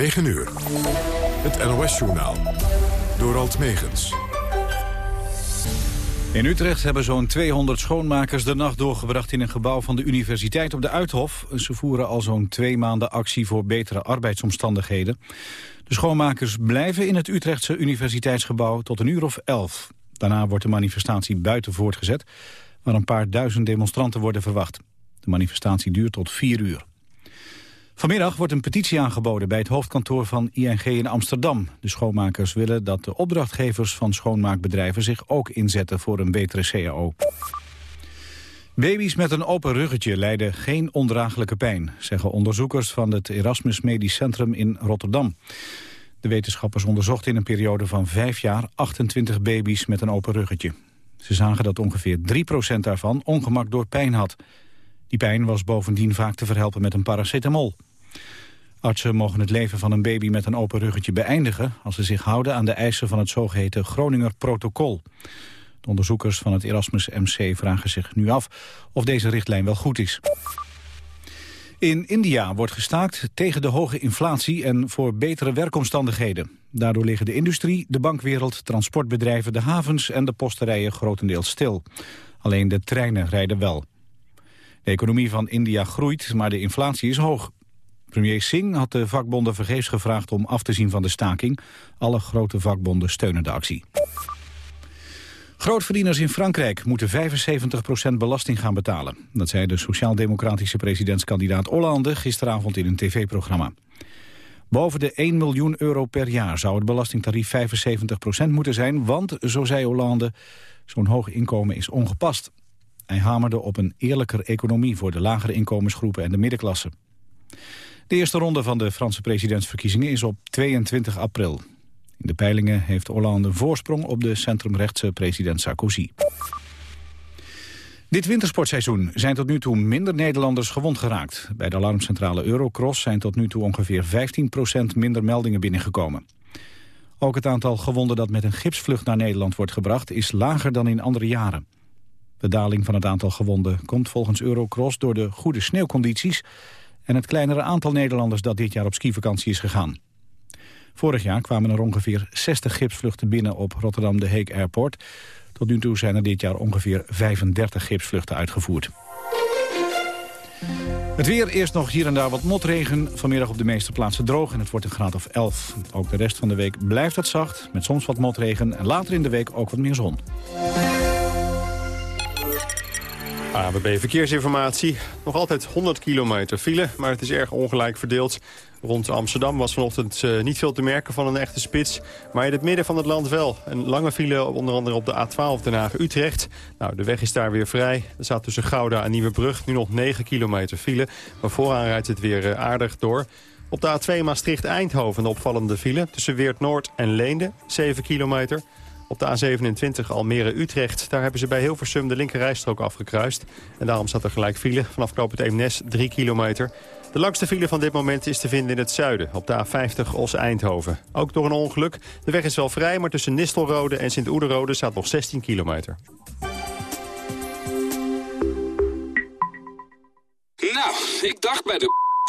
9 uur. Het NOS-journaal. Door Alt Megens. In Utrecht hebben zo'n 200 schoonmakers de nacht doorgebracht in een gebouw van de universiteit op de Uithof. Ze voeren al zo'n twee maanden actie voor betere arbeidsomstandigheden. De schoonmakers blijven in het Utrechtse universiteitsgebouw tot een uur of elf. Daarna wordt de manifestatie buiten voortgezet, waar een paar duizend demonstranten worden verwacht. De manifestatie duurt tot vier uur. Vanmiddag wordt een petitie aangeboden bij het hoofdkantoor van ING in Amsterdam. De schoonmakers willen dat de opdrachtgevers van schoonmaakbedrijven zich ook inzetten voor een betere CAO. Baby's met een open ruggetje lijden geen ondraaglijke pijn, zeggen onderzoekers van het Erasmus Medisch Centrum in Rotterdam. De wetenschappers onderzochten in een periode van vijf jaar 28 baby's met een open ruggetje. Ze zagen dat ongeveer 3% daarvan ongemak door pijn had. Die pijn was bovendien vaak te verhelpen met een paracetamol. Artsen mogen het leven van een baby met een open ruggetje beëindigen... als ze zich houden aan de eisen van het zogeheten Groninger protocol. De onderzoekers van het Erasmus MC vragen zich nu af of deze richtlijn wel goed is. In India wordt gestaakt tegen de hoge inflatie en voor betere werkomstandigheden. Daardoor liggen de industrie, de bankwereld, transportbedrijven, de havens en de posterijen grotendeels stil. Alleen de treinen rijden wel. De economie van India groeit, maar de inflatie is hoog. Premier Singh had de vakbonden vergeefs gevraagd om af te zien van de staking. Alle grote vakbonden steunen de actie. Grootverdieners in Frankrijk moeten 75% belasting gaan betalen. Dat zei de sociaal-democratische presidentskandidaat Hollande gisteravond in een tv-programma. Boven de 1 miljoen euro per jaar zou het belastingtarief 75% moeten zijn... want, zo zei Hollande, zo'n hoog inkomen is ongepast. Hij hamerde op een eerlijker economie voor de lagere inkomensgroepen en de middenklasse. De eerste ronde van de Franse presidentsverkiezingen is op 22 april. In de peilingen heeft Hollande een voorsprong op de centrumrechtse president Sarkozy. Dit wintersportseizoen zijn tot nu toe minder Nederlanders gewond geraakt. Bij de alarmcentrale Eurocross zijn tot nu toe ongeveer 15% minder meldingen binnengekomen. Ook het aantal gewonden dat met een gipsvlucht naar Nederland wordt gebracht... is lager dan in andere jaren. De daling van het aantal gewonden komt volgens Eurocross door de goede sneeuwcondities en het kleinere aantal Nederlanders dat dit jaar op skivakantie is gegaan. Vorig jaar kwamen er ongeveer 60 gipsvluchten binnen op Rotterdam de Heek Airport. Tot nu toe zijn er dit jaar ongeveer 35 gipsvluchten uitgevoerd. Het weer, eerst nog hier en daar wat motregen. Vanmiddag op de meeste plaatsen droog en het wordt een graad of 11. Ook de rest van de week blijft het zacht, met soms wat motregen... en later in de week ook wat meer zon. ABB Verkeersinformatie. Nog altijd 100 kilometer file, maar het is erg ongelijk verdeeld. Rond Amsterdam was vanochtend uh, niet veel te merken van een echte spits. Maar in het midden van het land wel. Een lange file, onder andere op de A12 Den Haag-Utrecht. Nou, de weg is daar weer vrij. Er staat tussen Gouda en Nieuwebrug nu nog 9 kilometer file. Maar vooraan rijdt het weer uh, aardig door. Op de A2 Maastricht-Eindhoven opvallende file. Tussen Weert-Noord en Leende, 7 kilometer. Op de A27 Almere-Utrecht, daar hebben ze bij Hilversum de linkerrijstrook afgekruist. En daarom staat er gelijk file vanaf knoop het Eemnes 3 kilometer. De langste file van dit moment is te vinden in het zuiden, op de A50 Os-Eindhoven. Ook door een ongeluk. De weg is wel vrij, maar tussen Nistelrode en Sint-Oederode staat nog 16 kilometer. Nou, ik dacht bij de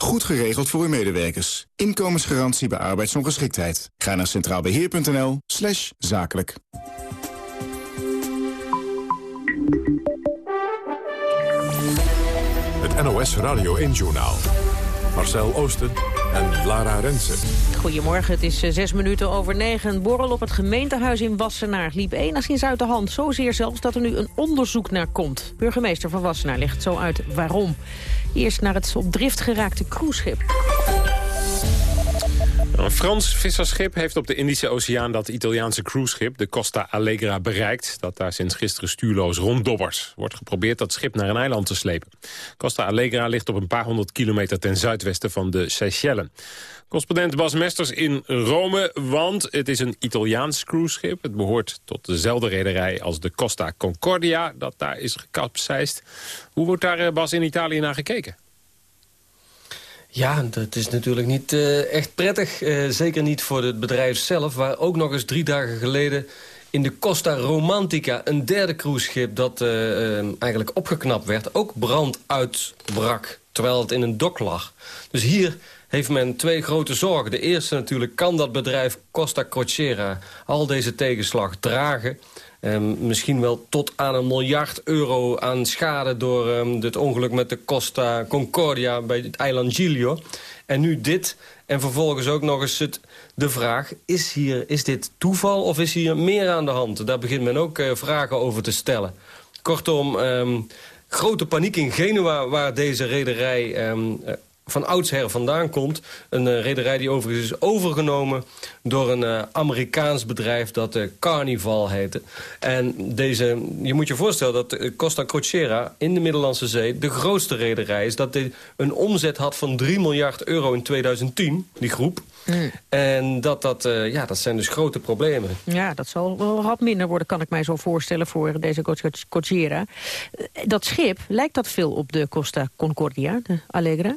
Goed geregeld voor uw medewerkers. Inkomensgarantie bij arbeidsongeschiktheid. Ga naar centraalbeheer.nl slash zakelijk. Het NOS Radio 1-journaal. Marcel Oosten en Lara Rensen. Goedemorgen, het is eh, zes minuten over negen. Borrel op het gemeentehuis in Wassenaar liep enigszins uit de hand. Zozeer zelfs dat er nu een onderzoek naar komt. Burgemeester van Wassenaar legt zo uit waarom. Eerst naar het op drift geraakte cruiseschip. Een Frans visserschip heeft op de Indische Oceaan dat Italiaanse cruiseschip, de Costa Allegra, bereikt. Dat daar sinds gisteren stuurloos ronddobbert. Wordt geprobeerd dat schip naar een eiland te slepen. Costa Allegra ligt op een paar honderd kilometer ten zuidwesten van de Seychelles. Correspondent Bas Mesters in Rome, want het is een Italiaans cruiseschip. Het behoort tot dezelfde rederij als de Costa Concordia, dat daar is gekapseist. Hoe wordt daar, eh, Bas, in Italië naar gekeken? Ja, dat is natuurlijk niet eh, echt prettig. Eh, zeker niet voor het bedrijf zelf, waar ook nog eens drie dagen geleden... in de Costa Romantica, een derde cruiseschip dat eh, eigenlijk opgeknapt werd... ook brand uitbrak, terwijl het in een dok lag. Dus hier heeft men twee grote zorgen. De eerste natuurlijk, kan dat bedrijf Costa Crociera al deze tegenslag dragen... Ehm, misschien wel tot aan een miljard euro aan schade... door ehm, het ongeluk met de Costa Concordia bij het eiland Giglio. En nu dit. En vervolgens ook nog eens het, de vraag... Is, hier, is dit toeval of is hier meer aan de hand? Daar begint men ook eh, vragen over te stellen. Kortom, ehm, grote paniek in Genua... waar deze rederij eh, van oudsher vandaan komt. Een uh, rederij die overigens is overgenomen door een uh, Amerikaans bedrijf dat uh, Carnival heette. En deze, je moet je voorstellen dat Costa Crociera in de Middellandse Zee de grootste rederij is. Dat dit een omzet had van 3 miljard euro in 2010, die groep. Mm. En dat, dat, ja, dat zijn dus grote problemen. Ja, dat zal wel wat minder worden, kan ik mij zo voorstellen, voor deze Crociera. Dat schip, lijkt dat veel op de Costa Concordia, de Allegra?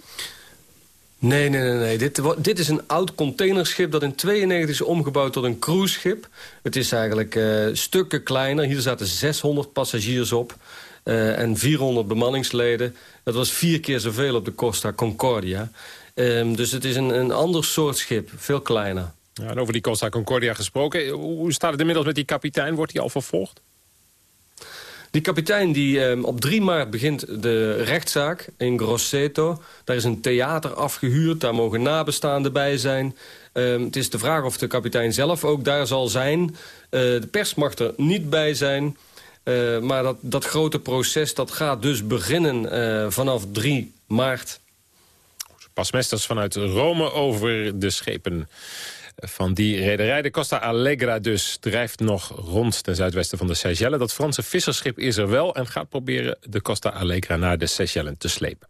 Nee, nee, nee. nee. Dit, dit is een oud containerschip dat in 92 is omgebouwd tot een cruiseschip. Het is eigenlijk uh, stukken kleiner. Hier zaten 600 passagiers op uh, en 400 bemanningsleden. Dat was vier keer zoveel op de Costa Concordia. Um, dus het is een, een ander soort schip, veel kleiner. Ja, en over die Costa Concordia gesproken. Hoe staat het inmiddels met die kapitein? Wordt hij al vervolgd? Die kapitein die eh, op 3 maart begint de rechtszaak in Grosseto. Daar is een theater afgehuurd, daar mogen nabestaanden bij zijn. Uh, het is de vraag of de kapitein zelf ook daar zal zijn. Uh, de pers mag er niet bij zijn. Uh, maar dat, dat grote proces dat gaat dus beginnen vanaf 3 maart. Pasmesters vanuit Rome over de schepen van die rederij. De Costa Allegra dus drijft nog rond ten zuidwesten van de Seychelles. Dat Franse visserschip is er wel en gaat proberen de Costa Allegra naar de Seychelles te slepen.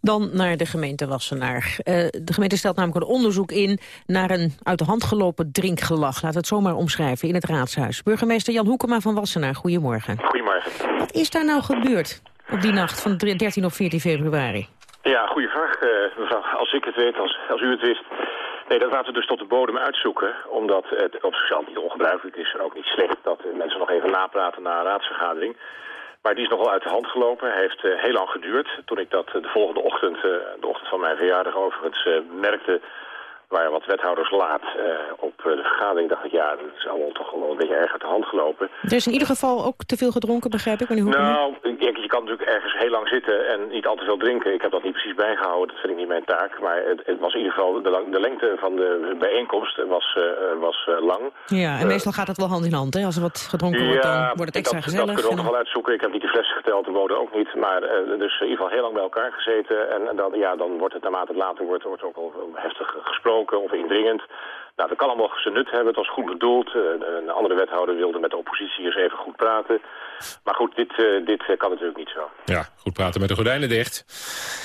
Dan naar de gemeente Wassenaar. Uh, de gemeente stelt namelijk een onderzoek in naar een uit de hand gelopen drinkgelag. Laat het zomaar omschrijven in het raadshuis. Burgemeester Jan Hoekema van Wassenaar, goedemorgen. Goedemorgen. Wat is daar nou gebeurd op die nacht van 13 of 14 februari? Ja, goede vraag, uh, mevrouw. Als ik het weet, als, als u het wist. Nee, dat laten we dus tot de bodem uitzoeken. Omdat het op zichzelf niet ongebruikelijk is en ook niet slecht dat mensen nog even napraten na een raadsvergadering. Maar die is nogal uit de hand gelopen. Hij heeft uh, heel lang geduurd. Toen ik dat uh, de volgende ochtend, uh, de ochtend van mijn verjaardag overigens, merkte waar wat wethouders laat op de vergadering, dacht ik, ja, dat is allemaal toch wel een beetje erg uit de hand gelopen. Er is in ieder geval ook te veel gedronken, begrijp ik? Nou, je, kan natuurlijk ergens heel lang zitten en niet al te veel drinken. Ik heb dat niet precies bijgehouden, dat vind ik niet mijn taak. Maar het, het was in ieder geval, de, lang, de, lengte van de bijeenkomst was, uh, was uh, lang. Ja, en meestal gaat dat wel hand in hand, hè? Als er wat gedronken ja, wordt, dan wordt het extra dat, gezellig. dat kunnen we ook nog wel uitzoeken. Ik heb niet de flessen geteld, de woorden ook niet. Maar dus in ieder geval heel lang bij elkaar gezeten. En, en dan, ja, dan wordt het naarmate het later wordt, wordt ook al heftig gesproken of indringend. Nou, dat kan allemaal zijn nut hebben, het was goed bedoeld. Een andere wethouder wilde met de oppositie eens even goed praten. Maar goed, dit, uh, dit uh, kan natuurlijk niet zo. Ja, goed praten met de gordijnen dicht.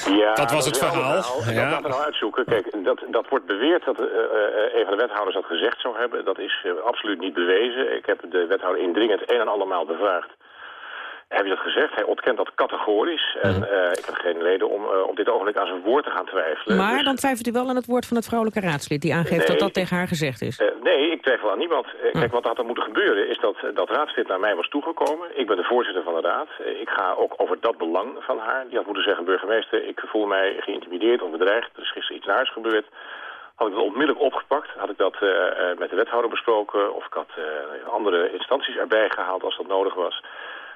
Ja, dat was het verhaal. verhaal. Ja. Dat laten we nou uitzoeken. Kijk, dat, dat wordt beweerd dat een van de wethouders dat gezegd zou hebben. Dat is absoluut niet bewezen. Ik heb de wethouder indringend een en allemaal bevraagd. Heb je dat gezegd? Hij ontkent dat categorisch. En uh, ik heb geen reden om uh, op dit ogenblik aan zijn woord te gaan twijfelen. Maar dus... dan twijfelt u wel aan het woord van het vrouwelijke raadslid... die aangeeft nee, dat dat tegen haar gezegd is. Uh, nee, ik twijfel aan niemand. Kijk, wat had er moeten gebeuren is dat dat raadslid naar mij was toegekomen. Ik ben de voorzitter van de raad. ik ga ook over dat belang van haar. Die had moeten zeggen, burgemeester, ik voel mij geïntimideerd of bedreigd. Er is gisteren iets naars gebeurd. Had ik dat onmiddellijk opgepakt, had ik dat met de wethouder besproken... of ik had andere instanties erbij gehaald als dat nodig was...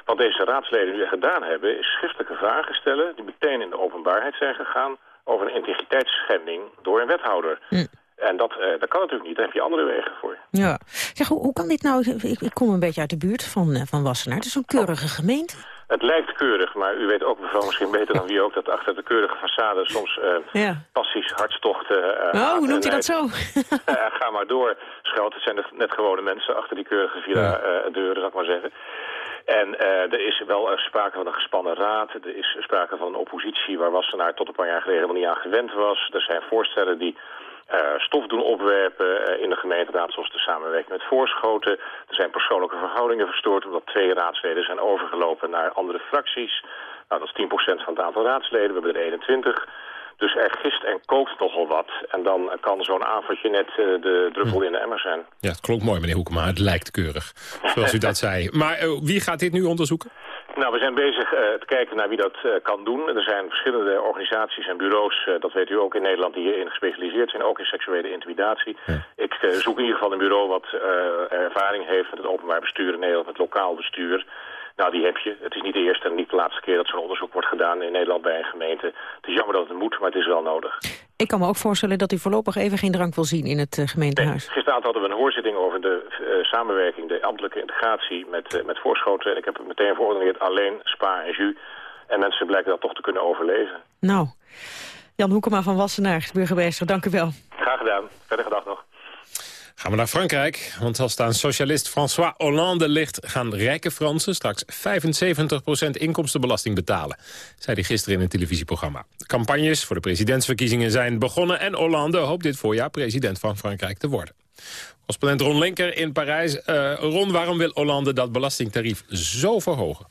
Wat deze raadsleden nu gedaan hebben, is schriftelijke vragen stellen... die meteen in de openbaarheid zijn gegaan over een integriteitsschending door een wethouder. Hm. En dat, uh, dat kan natuurlijk niet, daar heb je andere wegen voor. Ja. Zeg, hoe, hoe kan dit nou... Ik, ik, kom een beetje uit de buurt van, uh, van Wassenaar. Het is zo'n keurige gemeente. Het lijkt keurig, maar u weet ook mevrouw misschien beter dan wie ook... dat achter de keurige façade soms uh, ja. passies, hartstochten... oh, hoe noemt u dat zo? ga maar door, Scheld. Het zijn net gewone mensen achter die keurige villa-deuren, zou ik maar zeggen. En uh, er is wel uh, sprake van een gespannen raad. Er is sprake van een oppositie waar Wassenaar tot een paar jaar geleden helemaal niet aan gewend was. Er zijn voorstellen die uh, stof doen opwerpen in de gemeenteraad, zoals de samenwerking met Voorschoten. Er zijn persoonlijke verhoudingen verstoord omdat twee raadsleden zijn overgelopen naar andere fracties. Nou, dat is 10% van het aantal raadsleden. We hebben er 21. Dus er gist en kookt nogal wat. En dan kan zo'n avondje net uh, de druppel in de emmer zijn. Ja, het klonk mooi, meneer Hoekema. Het lijkt keurig, zoals u dat zei. Maar uh, wie gaat dit nu onderzoeken? Nou, we zijn bezig uh, te kijken naar wie dat kan doen. Er zijn verschillende organisaties en bureaus, dat weet u ook in Nederland, die hierin gespecialiseerd zijn, ook in seksuele intimidatie. Ja. Ik zoek in ieder geval een bureau wat ervaring heeft met het openbaar bestuur in Nederland, met lokaal bestuur. Nou, die heb je. Het is niet de eerste en niet de laatste keer dat zo'n onderzoek wordt gedaan in Nederland bij een gemeente. Het is jammer dat het moet, maar het is wel nodig. Ik kan me ook voorstellen dat u voorlopig even geen drank wil zien in het uh, gemeentehuis. Nee, gisteravond hadden we een hoorzitting over de uh, samenwerking, de ambtelijke integratie met, uh, met Voorschoten. En ik heb het meteen verordeneerd alleen spa en jus. En mensen blijken dat toch te kunnen overleven. Nou, Jan Hoekema van Wassenaar, burgemeester, dank u wel. Graag gedaan. Verder gedag nog. Gaan we naar Frankrijk, want als het aan socialist François Hollande ligt... gaan rijke Fransen straks 75% inkomstenbelasting betalen... zei hij gisteren in een televisieprogramma. Campagnes voor de presidentsverkiezingen zijn begonnen... en Hollande hoopt dit voorjaar president van Frankrijk te worden. Correspondent Ron Linker in Parijs. Uh, Ron, waarom wil Hollande dat belastingtarief zo verhogen?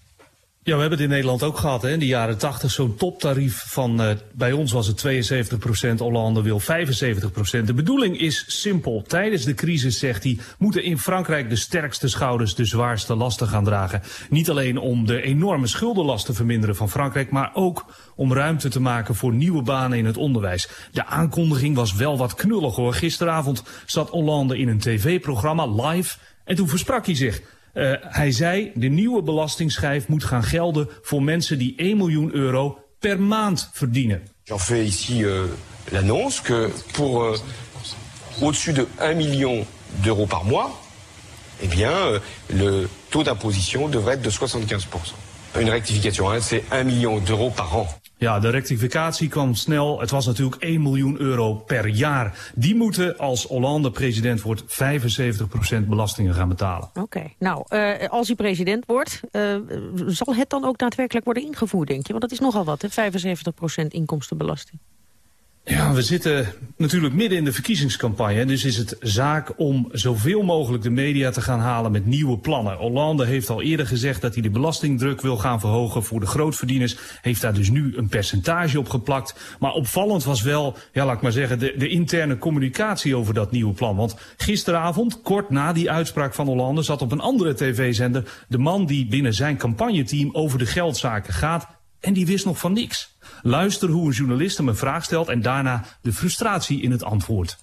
Ja, we hebben het in Nederland ook gehad, hè, in de jaren 80 zo'n toptarief van, uh, bij ons was het 72% Hollande wil 75% De bedoeling is simpel. Tijdens de crisis, zegt hij, moeten in Frankrijk de sterkste schouders de zwaarste lasten gaan dragen. Niet alleen om de enorme schuldenlast te verminderen van Frankrijk, maar ook om ruimte te maken voor nieuwe banen in het onderwijs. De aankondiging was wel wat knullig hoor. Gisteravond zat Hollande in een tv-programma live en toen versprak hij zich. Uh, hij zei, de nieuwe belastingschijf moet gaan gelden voor mensen die 1 miljoen euro per maand verdienen. J'en fais ici uh, l'annonce que pour uh, au-dessus de 1 million d'euros par mois, eh bien, le taux d'imposition devrait être de 75%. Une rectification, hein, c'est 1 million d'euros par an. Ja, de rectificatie kwam snel. Het was natuurlijk 1 miljoen euro per jaar. Die moeten, als Hollande president wordt, 75% belastingen gaan betalen. Oké, nou, uh, als hij president wordt, uh, zal het dan ook daadwerkelijk worden ingevoerd, denk je? Want dat is nogal wat, hè? 75% inkomstenbelasting. Ja, we zitten natuurlijk midden in de verkiezingscampagne. Dus is het zaak om zoveel mogelijk de media te gaan halen met nieuwe plannen. Hollande heeft al eerder gezegd dat hij de belastingdruk wil gaan verhogen voor de grootverdieners. Heeft daar dus nu een percentage op geplakt. Maar opvallend was wel, ja laat ik maar zeggen, de, de interne communicatie over dat nieuwe plan. Want gisteravond, kort na die uitspraak van Hollande, zat op een andere tv-zender de man die binnen zijn campagneteam over de geldzaken gaat. En die wist nog van niks. Luister hoe een journalist hem een vraag stelt en daarna de frustratie in het antwoord.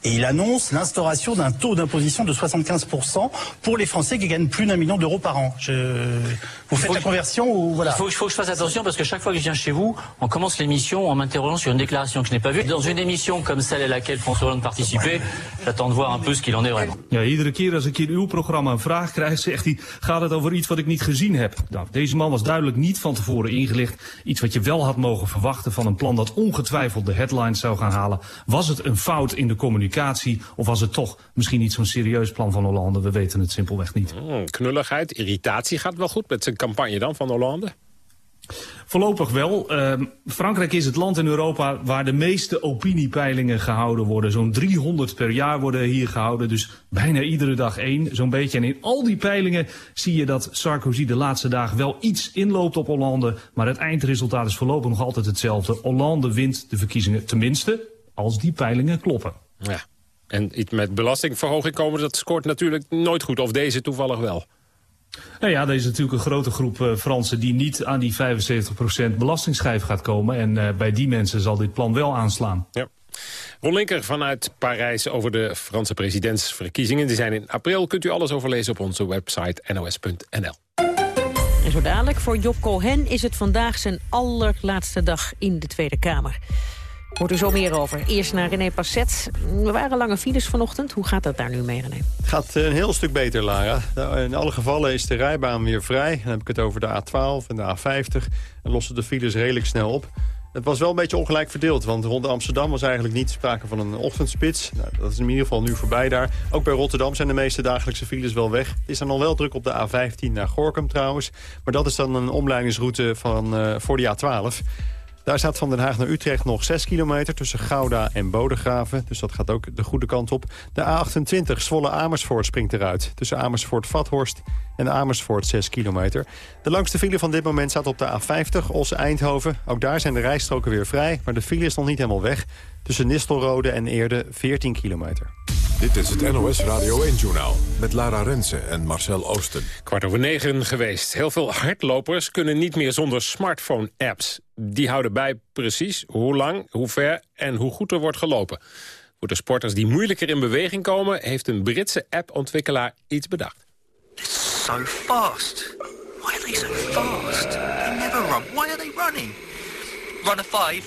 Et il annonce l'instauration d'un taux d'imposition de 75% pour les Français qui gagnent plus d'un million d'euros par an. Je... Vous faites la conversion ou voilà Il faut, faut, que je fasse attention parce que chaque fois que je viens chez vous, on commence l'émission en m'interrogeant sur une déclaration que je n'ai pas vue. Dans une émission comme celle à laquelle François Hollande participait, j'attends de voir un peu ce qu'il en est vraiment. Ja, iedere keer als ik in uw programma een vraag krijg, zegt hij, gaat het over iets wat ik niet gezien heb. Nou, deze man was duidelijk niet van tevoren ingelicht. Iets wat je wel had mogen mogen verwachten van een plan dat ongetwijfeld de headlines zou gaan halen. Was het een fout in de communicatie of was het toch misschien niet zo'n serieus plan van Hollande? We weten het simpelweg niet. Hmm, knulligheid, irritatie gaat wel goed met zijn campagne dan van Hollande? Voorlopig wel. Uh, Frankrijk is het land in Europa waar de meeste opiniepeilingen gehouden worden. Zo'n 300 per jaar worden hier gehouden, dus bijna iedere dag één, zo'n beetje. En in al die peilingen zie je dat Sarkozy de laatste dagen wel iets inloopt op Hollande. Maar het eindresultaat is voorlopig nog altijd hetzelfde. Hollande wint de verkiezingen, tenminste als die peilingen kloppen. Ja. En iets met belastingverhoging komen, dat scoort natuurlijk nooit goed. Of deze toevallig wel. Nou ja, er is natuurlijk een grote groep uh, Fransen die niet aan die 75% belastingsschijf gaat komen. En uh, bij die mensen zal dit plan wel aanslaan. Ja. Ron Linker vanuit Parijs over de Franse presidentsverkiezingen. Die zijn in april. Kunt u alles overlezen op onze website nos.nl. En zo dadelijk voor Job Cohen is het vandaag zijn allerlaatste dag in de Tweede Kamer. Hoort u zo meer over. Eerst naar René Passet. Er waren lange files vanochtend. Hoe gaat dat daar nu mee, René? Het gaat een heel stuk beter, Lara. In alle gevallen is de rijbaan weer vrij. Dan heb ik het over de A12 en de A50. En lossen de files redelijk snel op. Het was wel een beetje ongelijk verdeeld, want rond Amsterdam was eigenlijk niet sprake van een ochtendspits. Nou, dat is in ieder geval nu voorbij daar. Ook bij Rotterdam zijn de meeste dagelijkse files wel weg. Het is dan al wel druk op de A15 naar Gorkum trouwens. Maar dat is dan een omleidingsroute van, uh, voor de A12. Daar staat van Den Haag naar Utrecht nog 6 kilometer tussen Gouda en Bodegraven. Dus dat gaat ook de goede kant op. De A28 Zwolle-Amersfoort springt eruit. Tussen Amersfoort-Vathorst en Amersfoort 6 kilometer. De langste file van dit moment staat op de A50 Os-Eindhoven. Ook daar zijn de rijstroken weer vrij, maar de file is nog niet helemaal weg. Tussen Nistelrode en Eerde 14 kilometer. Dit is het NOS Radio 1-journaal met Lara Rensen en Marcel Oosten. Kwart over negen geweest. Heel veel hardlopers kunnen niet meer zonder smartphone-apps. Die houden bij precies hoe lang, hoe ver en hoe goed er wordt gelopen. Voor de sporters die moeilijker in beweging komen... heeft een Britse appontwikkelaar iets bedacht. It's so fast. Why are they so fast? They never run. Why are they running? Run a five.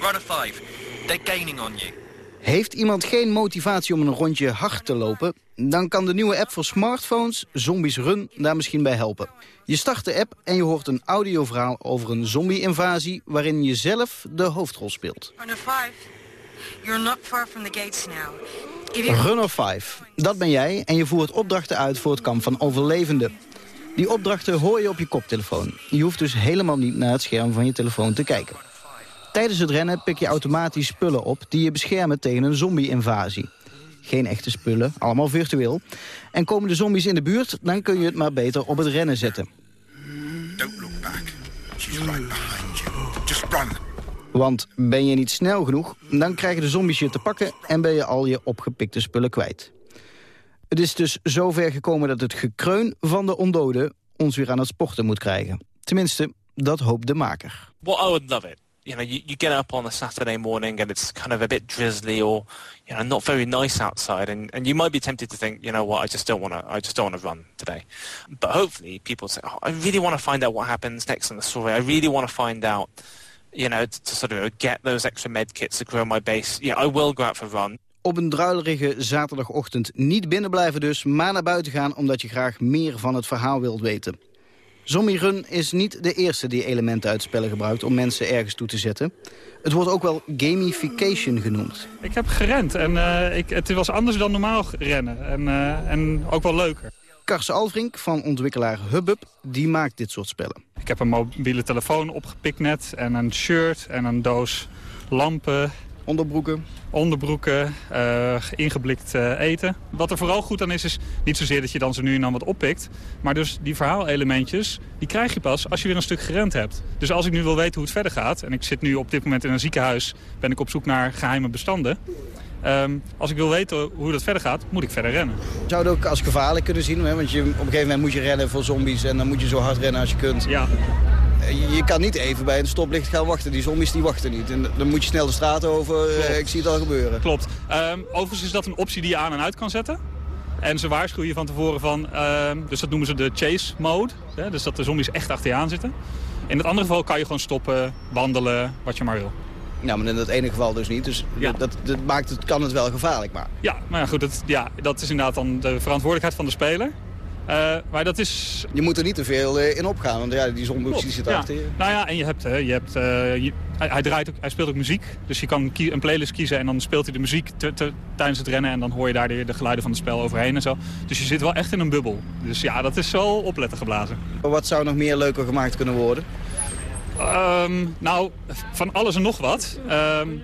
Run a five. They're gaining on you. Heeft iemand geen motivatie om een rondje hard te lopen? Dan kan de nieuwe app voor smartphones, Zombies Run, daar misschien bij helpen. Je start de app en je hoort een audioverhaal over een zombie-invasie... waarin je zelf de hoofdrol speelt. Run of five. You're not far from the gates now. Run of 5, dat ben jij en je voert opdrachten uit voor het kamp van overlevenden. Die opdrachten hoor je op je koptelefoon. Je hoeft dus helemaal niet naar het scherm van je telefoon te kijken. Tijdens het rennen pik je automatisch spullen op die je beschermen tegen een zombie-invasie. Geen echte spullen, allemaal virtueel. En komen de zombies in de buurt, dan kun je het maar beter op het rennen zetten. Don't look back. She's right behind you. Just run. Want ben je niet snel genoeg, dan krijgen de zombies je te pakken... en ben je al je opgepikte spullen kwijt. Het is dus zover gekomen dat het gekreun van de ondoden... ons weer aan het sporten moet krijgen. Tenminste, dat hoopt de maker. Well, I would love it. You know, you, you get up on a Saturday morning and it's kind of a bit drizzly or, you know, not very nice outside, and, and you might be tempted to think, you know what, I just don't want to, I just don't want to run today. But hopefully, people say, oh, I really want to find out what happens next in the story. I really want to find out, you know, to, to sort of get those extra med kits to grow my base. Yeah, I will go out for a run. Op een druilerige zaterdagochtend niet binnen blijven dus, maar naar buiten gaan omdat je graag meer van het verhaal wilt weten. Zombie Run is niet de eerste die elementen uit spellen gebruikt om mensen ergens toe te zetten. Het wordt ook wel gamification genoemd. Ik heb gerend en uh, ik, het was anders dan normaal rennen en, uh, en ook wel leuker. Kars Alvrink van ontwikkelaar Hubbub, die maakt dit soort spellen. Ik heb een mobiele telefoon opgepikt net en een shirt en een doos lampen. Onderbroeken? Onderbroeken, uh, ingeblikt uh, eten. Wat er vooral goed aan is, is niet zozeer dat je dan zo nu en dan wat oppikt. Maar dus die verhaalelementjes, die krijg je pas als je weer een stuk gerend hebt. Dus als ik nu wil weten hoe het verder gaat... en ik zit nu op dit moment in een ziekenhuis, ben ik op zoek naar geheime bestanden... Um, als ik wil weten hoe dat verder gaat, moet ik verder rennen. Je zou het ook als gevaarlijk kunnen zien, hè? want je, op een gegeven moment moet je rennen voor zombies... en dan moet je zo hard rennen als je kunt. Ja. Je kan niet even bij een stoplicht gaan wachten. Die zombies die wachten niet. En dan moet je snel de straat over. Uh, ik zie het al gebeuren. Klopt. Um, overigens is dat een optie die je aan en uit kan zetten. En ze waarschuwen je van tevoren van, uh, dus dat noemen ze de chase mode. Hè? Dus dat de zombies echt achter je aan zitten. In het andere geval kan je gewoon stoppen, wandelen, wat je maar wil. Nou, maar in dat ene geval dus niet. Dus ja. dat, dat maakt het, kan het wel gevaarlijk maken. Ja, maar goed, dat, ja, dat is inderdaad dan de verantwoordelijkheid van de speler. Uh, maar dat is... Je moet er niet te veel in opgaan, want ja, die die zit achter je. Nou ja, en je hebt... je hebt je, hij, hij, draait ook, hij speelt ook muziek, dus je kan een playlist kiezen... en dan speelt hij de muziek tijdens het rennen... en dan hoor je daar de, de, geluiden van het spel overheen en zo. Dus je zit wel echt in een bubbel. Dus ja, dat is zo opletten geblazen. Wat zou nog meer leuker gemaakt kunnen worden? Um, nou, van alles en nog wat. Um,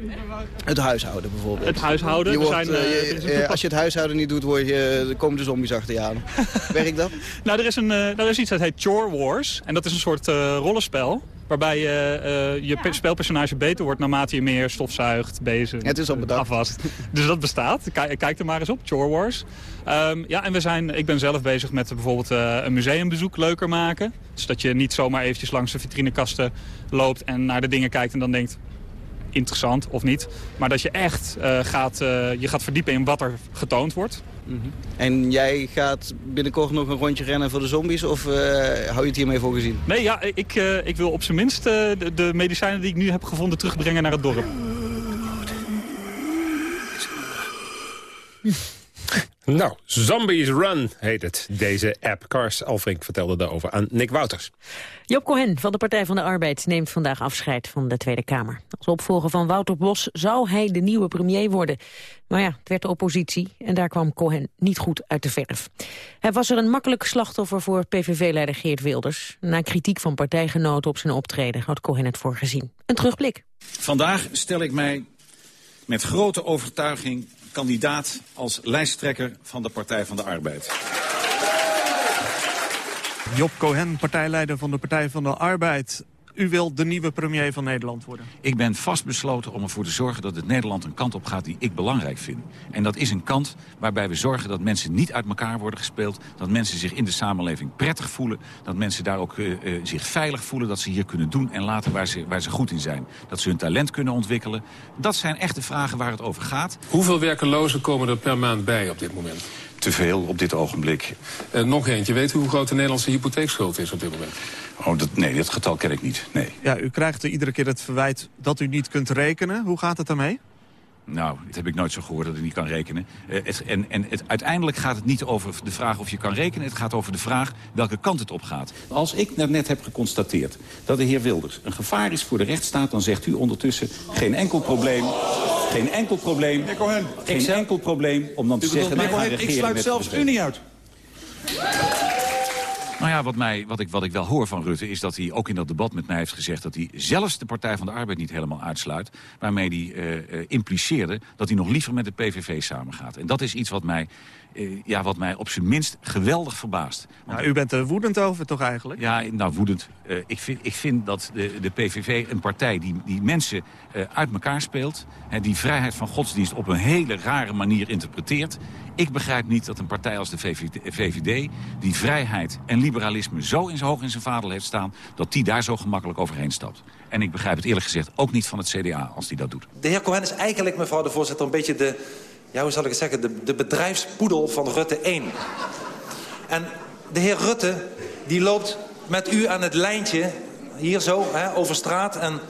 het huishouden bijvoorbeeld. Het huishouden. Je wordt, zijn, uh, je, uh, als je het huishouden niet doet, word je, uh, komen de zombies achter je aan. Werkt dat? Nou, er is, een, er is iets dat heet Chore Wars. En dat is een soort rollenspel. Waarbij je, je ja. spelpersonage beter wordt naarmate je meer stofzuigt, bezig, het is al bedacht. afwast. dus dat bestaat. Kijk, kijk er maar eens op, Chore Wars. Um, ja, en we zijn, ik ben zelf bezig met bijvoorbeeld uh, een museumbezoek leuker maken. Dus dat je niet zomaar eventjes langs de vitrinekasten loopt en naar de dingen kijkt en dan denkt interessant of niet. Maar dat je echt uh, gaat, uh, je gaat verdiepen in wat er getoond wordt. Mm -hmm. En jij gaat binnenkort nog een rondje rennen voor de zombies of hou je het hiermee voor gezien? Nee, ja, ik, ik wil op zijn minst de, de medicijnen die ik nu heb gevonden terugbrengen naar het dorp. Nou, Zombies Run heet het, deze app. Kars Alfrink vertelde daarover aan Nick Wouters. Job Cohen van de Partij van de Arbeid neemt vandaag afscheid van de Tweede Kamer. Als opvolger van Wouter Bos zou hij de nieuwe premier worden. Maar ja, het werd de oppositie en daar kwam Cohen niet goed uit de verf. Hij was er een makkelijk slachtoffer voor PVV-leider Geert Wilders. Na kritiek van partijgenoten op zijn optreden had Cohen het voor gezien. Een terugblik. Vandaag stel ik mij met grote overtuiging kandidaat als lijsttrekker van de Partij van de Arbeid. Job Cohen, partijleider van de Partij van de Arbeid. U wilt de nieuwe premier van Nederland worden? Ik ben vastbesloten om ervoor te zorgen dat het Nederland een kant op gaat die ik belangrijk vind. En dat is een kant waarbij we zorgen dat mensen niet uit elkaar worden gespeeld. Dat mensen zich in de samenleving prettig voelen. Dat mensen daar ook uh, uh, zich veilig voelen. Dat ze hier kunnen doen en laten waar ze, waar ze goed in zijn. Dat ze hun talent kunnen ontwikkelen. Dat zijn echt de vragen waar het over gaat. Hoeveel werkelozen komen er per maand bij op dit moment? Te veel op dit ogenblik. Uh, nog eentje. Weet u hoe groot de Nederlandse hypotheekschuld is op dit moment? Oh, dat, nee, dat getal ken ik niet. Nee. Ja, u krijgt er iedere keer het verwijt dat u niet kunt rekenen. Hoe gaat het daarmee? Nou, dat heb ik nooit zo gehoord dat ik niet kan rekenen. Uh, het, en en het, uiteindelijk gaat het niet over de vraag of je kan rekenen. Het gaat over de vraag welke kant het op gaat. Als ik net heb geconstateerd dat de heer Wilders een gevaar is voor de rechtsstaat... dan zegt u ondertussen geen enkel probleem... Geen enkel probleem. Geen enkel probleem om dan te zeggen... Meneer Cohen, ik sluit zelfs u niet uit. Nou ja, wat, mij, wat, ik, wat ik wel hoor van Rutte is dat hij ook in dat debat met mij heeft gezegd... dat hij zelfs de Partij van de Arbeid niet helemaal uitsluit. Waarmee hij uh, uh, impliceerde dat hij nog liever met de PVV samengaat. En dat is iets wat mij, uh, ja, wat mij op zijn minst geweldig verbaast. Want, nou, u bent er woedend over toch eigenlijk? Ja, nou woedend. ik, vind, ik vind dat de, de PVV een partij die, die mensen uit elkaar speelt... Hè, die vrijheid van godsdienst op een hele rare manier interpreteert... Ik begrijp niet dat een partij als de VVD, VVD die vrijheid en liberalisme zo in hoog in zijn vader heeft staan... dat die daar zo gemakkelijk overheen stapt. En ik begrijp het eerlijk gezegd ook niet van het CDA als die dat doet. De heer Cohen is eigenlijk, mevrouw de voorzitter, een beetje de... ja, hoe zal ik het zeggen, de, de bedrijfspoedel van Rutte 1. En de heer Rutte, die loopt met u aan het lijntje, hier zo, hè, over straat... en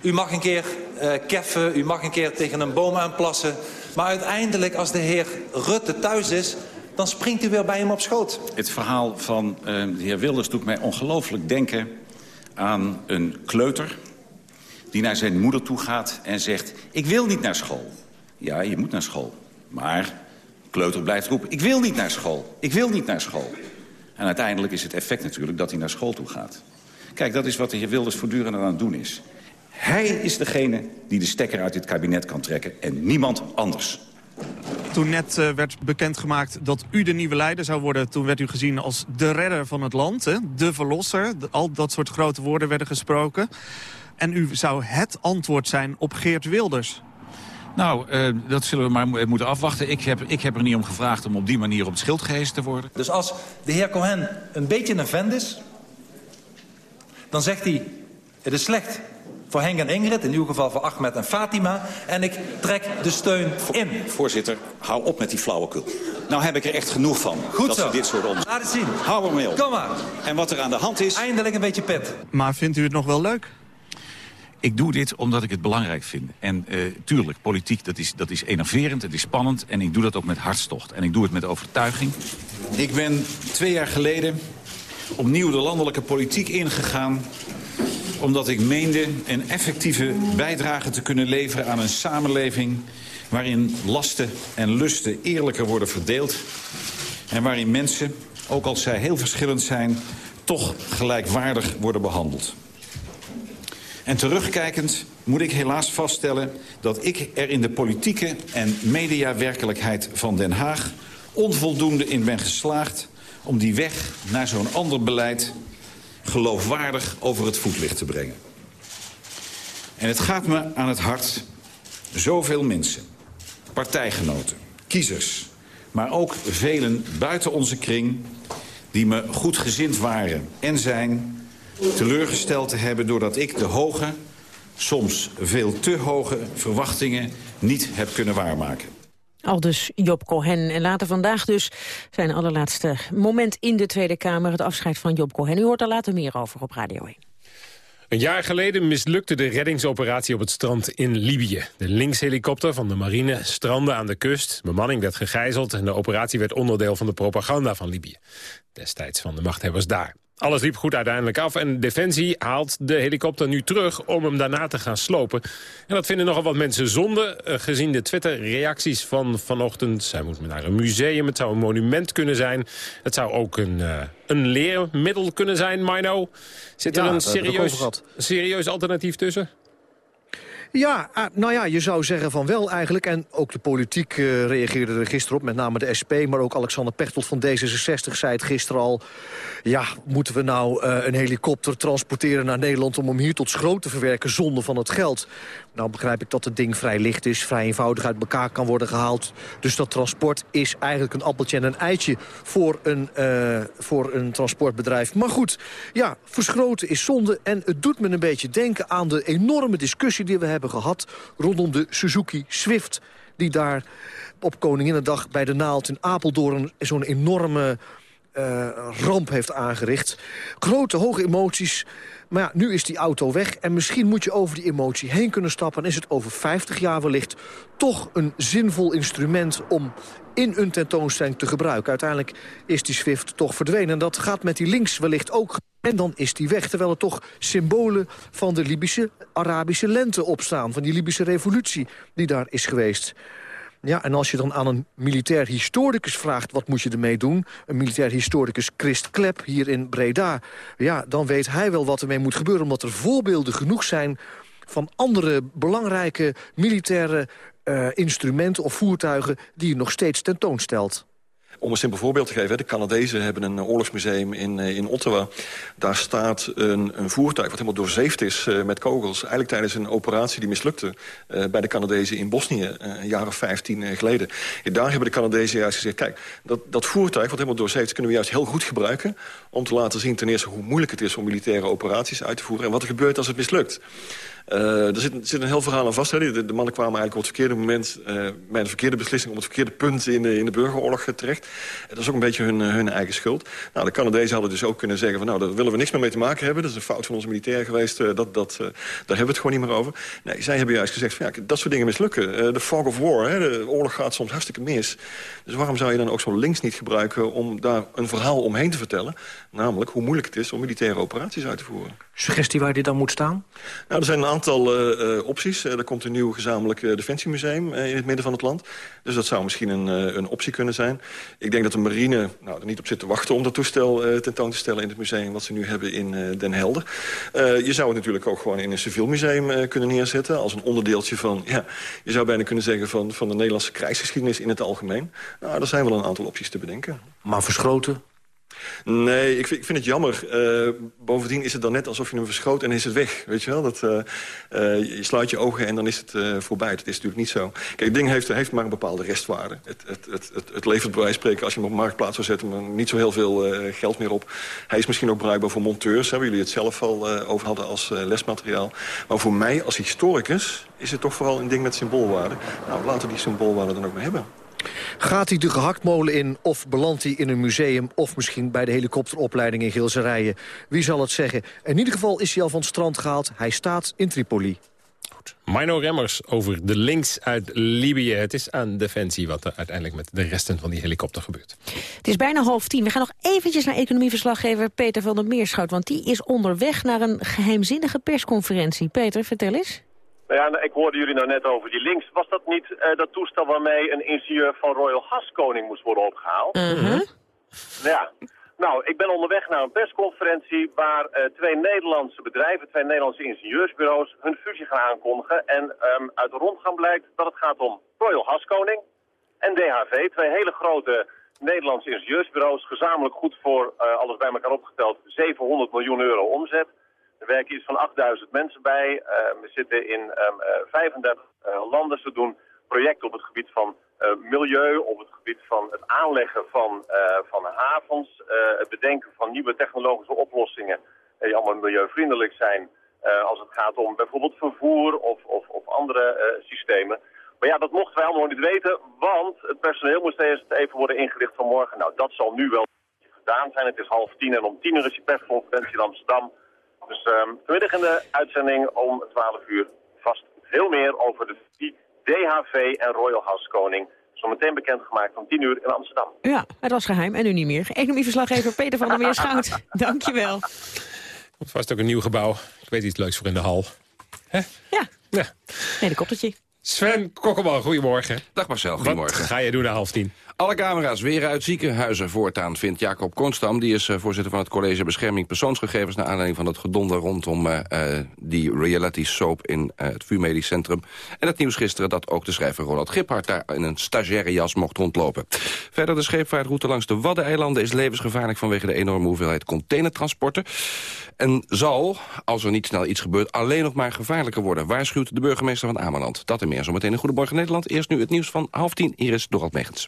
u mag een keer uh, keffen, u mag een keer tegen een boom aanplassen... Maar uiteindelijk, als de heer Rutte thuis is... dan springt u weer bij hem op schoot. Het verhaal van uh, de heer Wilders doet mij ongelooflijk denken aan een kleuter... die naar zijn moeder toe gaat en zegt... ik wil niet naar school. Ja, je moet naar school. Maar kleuter blijft roepen... ik wil niet naar school, ik wil niet naar school. En uiteindelijk is het effect natuurlijk dat hij naar school toe gaat. Kijk, dat is wat de heer Wilders voortdurend aan het doen is. Hij is degene die de stekker uit dit kabinet kan trekken en niemand anders. Toen net uh, werd bekendgemaakt dat u de nieuwe leider zou worden... toen werd u gezien als de redder van het land, hè? de verlosser. Al dat soort grote woorden werden gesproken. En u zou het antwoord zijn op Geert Wilders. Nou, uh, dat zullen we maar moeten afwachten. Ik heb, ik heb er niet om gevraagd om op die manier op het schild gehezen te worden. Dus als de heer Cohen een beetje een vent is... dan zegt hij, het is slecht voor Henk en Ingrid, in uw geval voor Ahmed en Fatima. En ik trek de steun in. Voorzitter, hou op met die flauwekul. Nou heb ik er echt genoeg van. Goed dat zo. Ze dit soort onderzoek. Laat het zien. Hou er mee op. Kom maar. En wat er aan de hand is... Eindelijk een beetje pit. Maar vindt u het nog wel leuk? Ik doe dit omdat ik het belangrijk vind. En uh, tuurlijk, politiek, dat is, dat is enerverend, het is spannend. En ik doe dat ook met hartstocht. En ik doe het met overtuiging. Ik ben twee jaar geleden opnieuw de landelijke politiek ingegaan omdat ik meende een effectieve bijdrage te kunnen leveren aan een samenleving waarin lasten en lusten eerlijker worden verdeeld en waarin mensen, ook als zij heel verschillend zijn, toch gelijkwaardig worden behandeld. En terugkijkend moet ik helaas vaststellen dat ik er in de politieke en mediawerkelijkheid van Den Haag onvoldoende in ben geslaagd om die weg naar zo'n ander beleid geloofwaardig over het voetlicht te brengen. En het gaat me aan het hart zoveel mensen, partijgenoten, kiezers... maar ook velen buiten onze kring die me goedgezind waren en zijn... teleurgesteld te hebben doordat ik de hoge, soms veel te hoge verwachtingen niet heb kunnen waarmaken. Al dus Job Cohen. En later vandaag dus zijn allerlaatste moment in de Tweede Kamer... het afscheid van Job Cohen. U hoort daar later meer over op Radio 1. Een jaar geleden mislukte de reddingsoperatie op het strand in Libië. De linkshelikopter van de marine strandde aan de kust. Bemanning werd gegijzeld en de operatie werd onderdeel van de propaganda van Libië. Destijds van de machthebbers daar. Alles liep goed uiteindelijk af en Defensie haalt de helikopter nu terug om hem daarna te gaan slopen. En dat vinden nogal wat mensen zonde, eh, gezien de Twitter-reacties van vanochtend. Zij moet naar een museum, het zou een monument kunnen zijn. Het zou ook een, uh, een leermiddel kunnen zijn, Mino. Zit er een serieus, serieus alternatief tussen? Ja, ah, nou ja, je zou zeggen van wel eigenlijk. En ook de politiek eh, reageerde er gisteren op. Met name de SP, maar ook Alexander Pechtold van D66 zei het gisteren al. Ja, moeten we nou eh, een helikopter transporteren naar Nederland... om hem hier tot schroot te verwerken zonder van het geld? Nou begrijp ik dat het ding vrij licht is, vrij eenvoudig uit elkaar kan worden gehaald. Dus dat transport is eigenlijk een appeltje en een eitje voor een, eh, voor een transportbedrijf. Maar goed, ja, verschroten is zonde. En het doet me een beetje denken aan de enorme discussie die we hebben gehad... rondom de Suzuki Swift, die daar op Koninginnedag bij de Naald in Apeldoorn... zo'n enorme eh, ramp heeft aangericht. Grote, hoge emoties. Maar ja, nu is die auto weg en misschien moet je over die emotie heen kunnen stappen... en is het over 50 jaar wellicht toch een zinvol instrument... om in een tentoonstelling te gebruiken. Uiteindelijk is die Swift toch verdwenen. En dat gaat met die links wellicht ook. En dan is die weg, terwijl er toch symbolen van de Libische Arabische lente opstaan. Van die Libische revolutie die daar is geweest. Ja, en als je dan aan een militair historicus vraagt... wat moet je ermee doen? Een militair historicus Christ Klep hier in Breda. Ja, dan weet hij wel wat ermee moet gebeuren... omdat er voorbeelden genoeg zijn van andere belangrijke militaire eh, instrumenten of voertuigen... die je nog steeds tentoonstelt. Om een simpel voorbeeld te geven, de Canadezen hebben een oorlogsmuseum in, eh, in Ottawa. Daar staat een, een voertuig wat helemaal doorzeefd is eh, met kogels. Eigenlijk tijdens een operatie die mislukte eh, bij de Canadezen in Bosnië... een jaar of 15 eh, geleden. Daar hebben de Canadezen juist gezegd... kijk, dat, dat voertuig wat helemaal doorzeefd is... kunnen we juist heel goed gebruiken om te laten zien... ten eerste hoe moeilijk het is om militaire operaties uit te voeren... en wat er gebeurt als het mislukt. Uh, er zit, zit, een heel verhaal aan vast. Hè. De, de, mannen kwamen eigenlijk op het verkeerde moment... Uh, bij een verkeerde beslissing op het verkeerde punt in de, in de burgeroorlog terecht. En dat is ook een beetje hun, hun eigen schuld. Nou, de Canadezen hadden dus ook kunnen zeggen... van nou, daar willen we niks meer mee te maken hebben. Dat is een fout van onze militairen geweest. Dat, dat, daar hebben we het gewoon niet meer over. Nee, zij hebben juist gezegd van ja, dat soort dingen mislukken. De fog of war, hè. de oorlog gaat soms hartstikke mis. Dus waarom zou je dan ook zo links niet gebruiken... om daar een verhaal omheen te vertellen? Namelijk hoe moeilijk het is om militaire operaties uit te voeren. Suggestie waar dit dan moet staan? Nou, er zijn aantal uh, opties. Uh, er komt een nieuw gezamenlijk defensiemuseum in het midden van het land. Dus dat zou misschien een, een optie kunnen zijn. Ik denk dat de marine nou, er niet op zit te wachten om dat toestel tentoon te stellen in het museum wat ze nu hebben in Den Helder. je zou het natuurlijk ook gewoon in een civiel museum kunnen neerzetten als een onderdeeltje van, ja, je zou bijna kunnen zeggen van, van de Nederlandse krijgsgeschiedenis in het algemeen. Nou, er zijn wel een aantal opties te bedenken. Maar verschroten? Nee, ik vind, ik vind het jammer. Uh, bovendien is het dan net alsof je hem verschoot en is het weg. Weet je wel? Dat, uh, uh, je sluit je ogen en dan is het voorbij. Dat is natuurlijk niet zo. Kijk, het ding heeft, heeft maar een bepaalde restwaarde. Het, het, het, het, het levert bij wijze van spreken, als je hem op marktplaats zou zetten... niet zo heel veel geld meer op. Hij is misschien ook bruikbaar voor monteurs. Waar jullie het zelf al over hadden als lesmateriaal. Maar voor mij als historicus is het toch vooral een ding met symboolwaarde. Nou, laten we die symboolwaarde dan ook maar hebben. Gaat hij de gehaktmolen in of belandt hij in een museum... of misschien bij de helikopteropleiding in Gilserijen? Wie zal het zeggen? In ieder geval is hij al van het strand gehaald. Hij staat in Tripoli. Goed. Mino Remmers over de links uit Libië. Het is aan Defensie wat er uiteindelijk met de resten van die helikopter gebeurt. Het is bijna half tien. We gaan nog eventjes naar economieverslaggever Peter van der Meerschout. Want die is onderweg naar een geheimzinnige persconferentie. Peter, vertel eens. Nou ja, ik hoorde jullie nou net over die links. Was dat niet uh, dat toestel waarmee een ingenieur van Royal Haskoning moest worden opgehaald? Uh Ja. Nou, ik ben onderweg naar een persconferentie waar uh, twee Nederlandse bedrijven, twee Nederlandse ingenieursbureaus, hun fusie gaan aankondigen. En um, uit de rondgang blijkt dat het gaat om Royal Haskoning en DHV, twee hele grote Nederlandse ingenieursbureaus, gezamenlijk goed voor uh, alles bij elkaar opgeteld 700 miljoen euro omzet. Er werken iets van 8000 mensen bij. Uh, we zitten in um, 35 landen. Ze doen projecten op het gebied van uh, milieu, op het gebied van het aanleggen van, van havens, het bedenken van nieuwe technologische oplossingen die allemaal milieuvriendelijk zijn als het gaat om bijvoorbeeld vervoer of, of, of andere systemen. Maar ja, dat mochten wij allemaal niet weten, want het personeel moest eerst even worden ingericht vanmorgen. Nou, dat zal nu wel gedaan zijn. Het is half tien en om tien uur is die persconferentie in Amsterdam. Dus um, vanmiddag in de uitzending om 12 uur vast veel meer over de DHV en Royal House Koning. Zometeen bekendgemaakt om 10 uur in Amsterdam. Ja, het was geheim en nu niet meer. Economieverslaggever Peter van der Meerschout. Dankjewel. Komt vast ook een nieuw gebouw. Ik weet iets leuks voor in de hal. Hè? Ja. Ja. Helikoptertje. Sven Kokkelman, goedemorgen. Dag Marcel, goedemorgen. Wat ga je doen na half tien? Alle camera's weer uit ziekenhuizen voortaan, vindt Jacob Konstam. Die is uh, voorzitter van het College Bescherming Persoonsgegevens... naar aanleiding van het gedonder rondom uh, uh, die reality soap in het VU Medisch Centrum. En het nieuws gisteren dat ook de schrijver Ronald Giphart... daar in een stagiaire jas mocht rondlopen. Verder de scheepvaartroute langs de Waddeneilanden... is levensgevaarlijk vanwege de enorme hoeveelheid containertransporten. En zal, als er niet snel iets gebeurt, alleen nog maar gevaarlijker worden. Waarschuwt de burgemeester van Ameland. Dat en meer zometeen in Goedemorgen Nederland. Eerst nu het nieuws van half tien. Hier is Dorald Megens.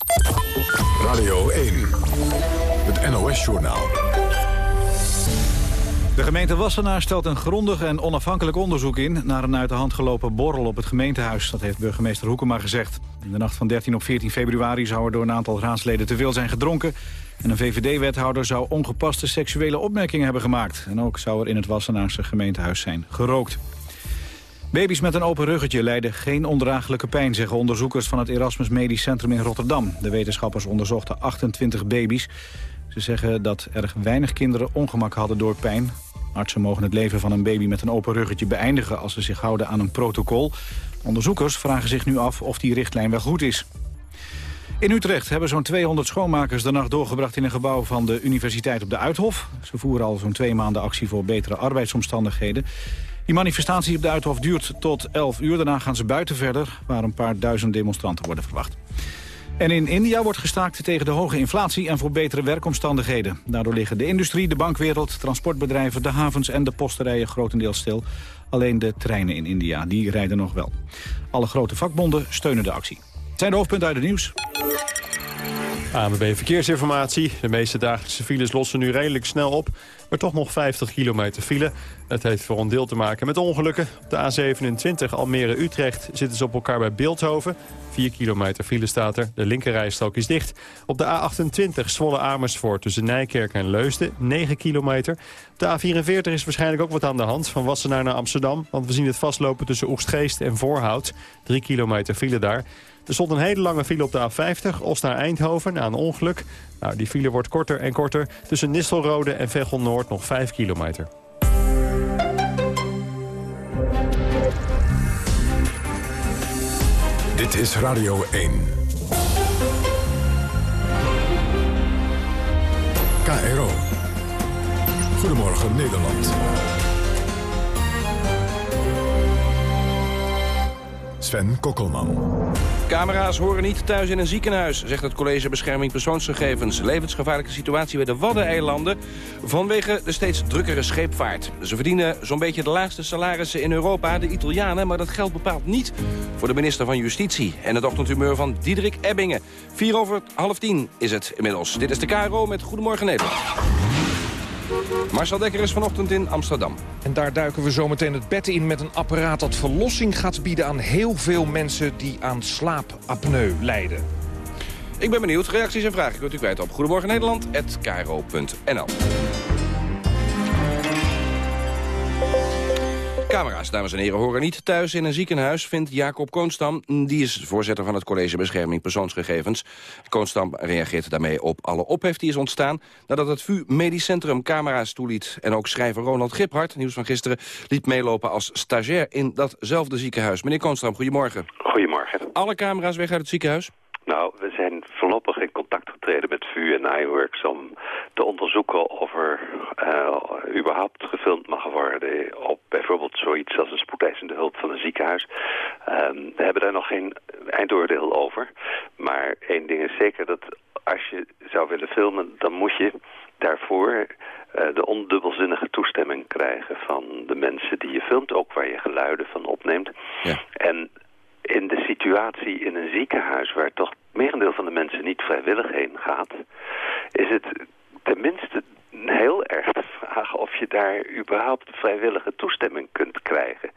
Radio 1, het NOS-journaal. De gemeente Wassenaar stelt een grondig en onafhankelijk onderzoek in... naar een uit de hand gelopen borrel op het gemeentehuis. Dat heeft burgemeester Hoekema gezegd. In de nacht van 13 op 14 februari zou er door een aantal raadsleden te veel zijn gedronken... en een VVD-wethouder zou ongepaste seksuele opmerkingen hebben gemaakt. En ook zou er in het Wassenaarse gemeentehuis zijn gerookt. Baby's met een open ruggetje lijden geen ondraaglijke pijn... zeggen onderzoekers van het Erasmus Medisch Centrum in Rotterdam. De wetenschappers onderzochten 28 baby's. Ze zeggen dat er weinig kinderen ongemak hadden door pijn. Artsen mogen het leven van een baby met een open ruggetje beëindigen... als ze zich houden aan een protocol. Onderzoekers vragen zich nu af of die richtlijn wel goed is. In Utrecht hebben zo'n 200 schoonmakers de nacht doorgebracht in een gebouw van de Universiteit op de Uithof. Ze voeren al zo'n twee maanden actie voor betere arbeidsomstandigheden. Die manifestatie op de Uithof duurt tot 11 uur. Daarna gaan ze buiten verder, waar een paar duizend demonstranten worden verwacht. En in India wordt gestaakt tegen de hoge inflatie en voor betere werkomstandigheden. Daardoor liggen de industrie, de bankwereld, transportbedrijven, de havens en de posterijen grotendeels stil. Alleen de treinen in India, die rijden nog wel. Alle grote vakbonden steunen de actie. Het zijn de hoofdpunten uit het nieuws. ANWB Verkeersinformatie. De meeste dagelijkse files lossen nu redelijk snel op. Maar toch nog 50 kilometer file. Dat heeft voor een deel te maken met ongelukken. Op de A27 Almere-Utrecht zitten ze op elkaar bij Beeldhoven. 4 kilometer file staat er. De linkerrijstrook is dicht. Op de A28 Zwolle-Amersfoort tussen Nijkerk en Leusden. 9 kilometer. Op de A44 is waarschijnlijk ook wat aan de hand. Van Wassenaar naar Amsterdam. Want we zien het vastlopen tussen Oegstgeest en Voorhout. 3 kilometer file daar. Er stond een hele lange file op de A50, Os naar Eindhoven, na een ongeluk. Nou, die file wordt korter en korter. Tussen Nistelrode en Veghel Noord nog 5 kilometer. Dit is Radio 1. KRO. Goedemorgen Nederland. Sven Kokkelman. Camera's horen niet thuis in een ziekenhuis, zegt het College Bescherming Persoonsgegevens. Levensgevaarlijke situatie bij de Waddeneilanden vanwege de steeds drukkere scheepvaart. Ze verdienen zo'n beetje de laagste salarissen in Europa, de Italianen... maar dat geldt bepaald niet voor de minister van Justitie... en het ochtendhumeur van Diederik Ebbingen. Vier over half tien is het inmiddels. Dit is de KRO met Goedemorgen Nederland. Marcel Dekker is vanochtend in Amsterdam. En daar duiken we zometeen het bed in met een apparaat dat verlossing gaat bieden aan heel veel mensen die aan slaapapneu lijden. Ik ben benieuwd. Reacties en vragen kunt u kwijt op Goedemorgen Camera's, dames en heren, horen niet thuis in een ziekenhuis... vindt Jacob Koonstam, die is voorzitter van het College Bescherming Persoonsgegevens. Koonstam reageert daarmee op alle ophef die is ontstaan... nadat het VU Medisch Centrum camera's toeliet. En ook schrijver Ronald Giphart, nieuws van gisteren... liet meelopen als stagiair in datzelfde ziekenhuis. Meneer Koonstam, goedemorgen. Goedemorgen. Alle camera's weg uit het ziekenhuis? Nou, we zijn voorlopig in contact getreden met VU en iWorks om te onderzoeken of er uh, überhaupt gefilmd mag worden op bijvoorbeeld zoiets als een spoedeisende hulp van een ziekenhuis. Um, we hebben daar nog geen eindoordeel over. Maar één ding is zeker dat als je zou willen filmen, dan moet je daarvoor uh, de ondubbelzinnige toestemming krijgen van de mensen die je filmt, ook waar je geluiden van opneemt. Ja. En in de situatie in een ziekenhuis waar toch het merendeel van de mensen niet vrijwillig heen gaat, is het tenminste heel erg de vraag of je daar überhaupt vrijwillige toestemming kunt krijgen.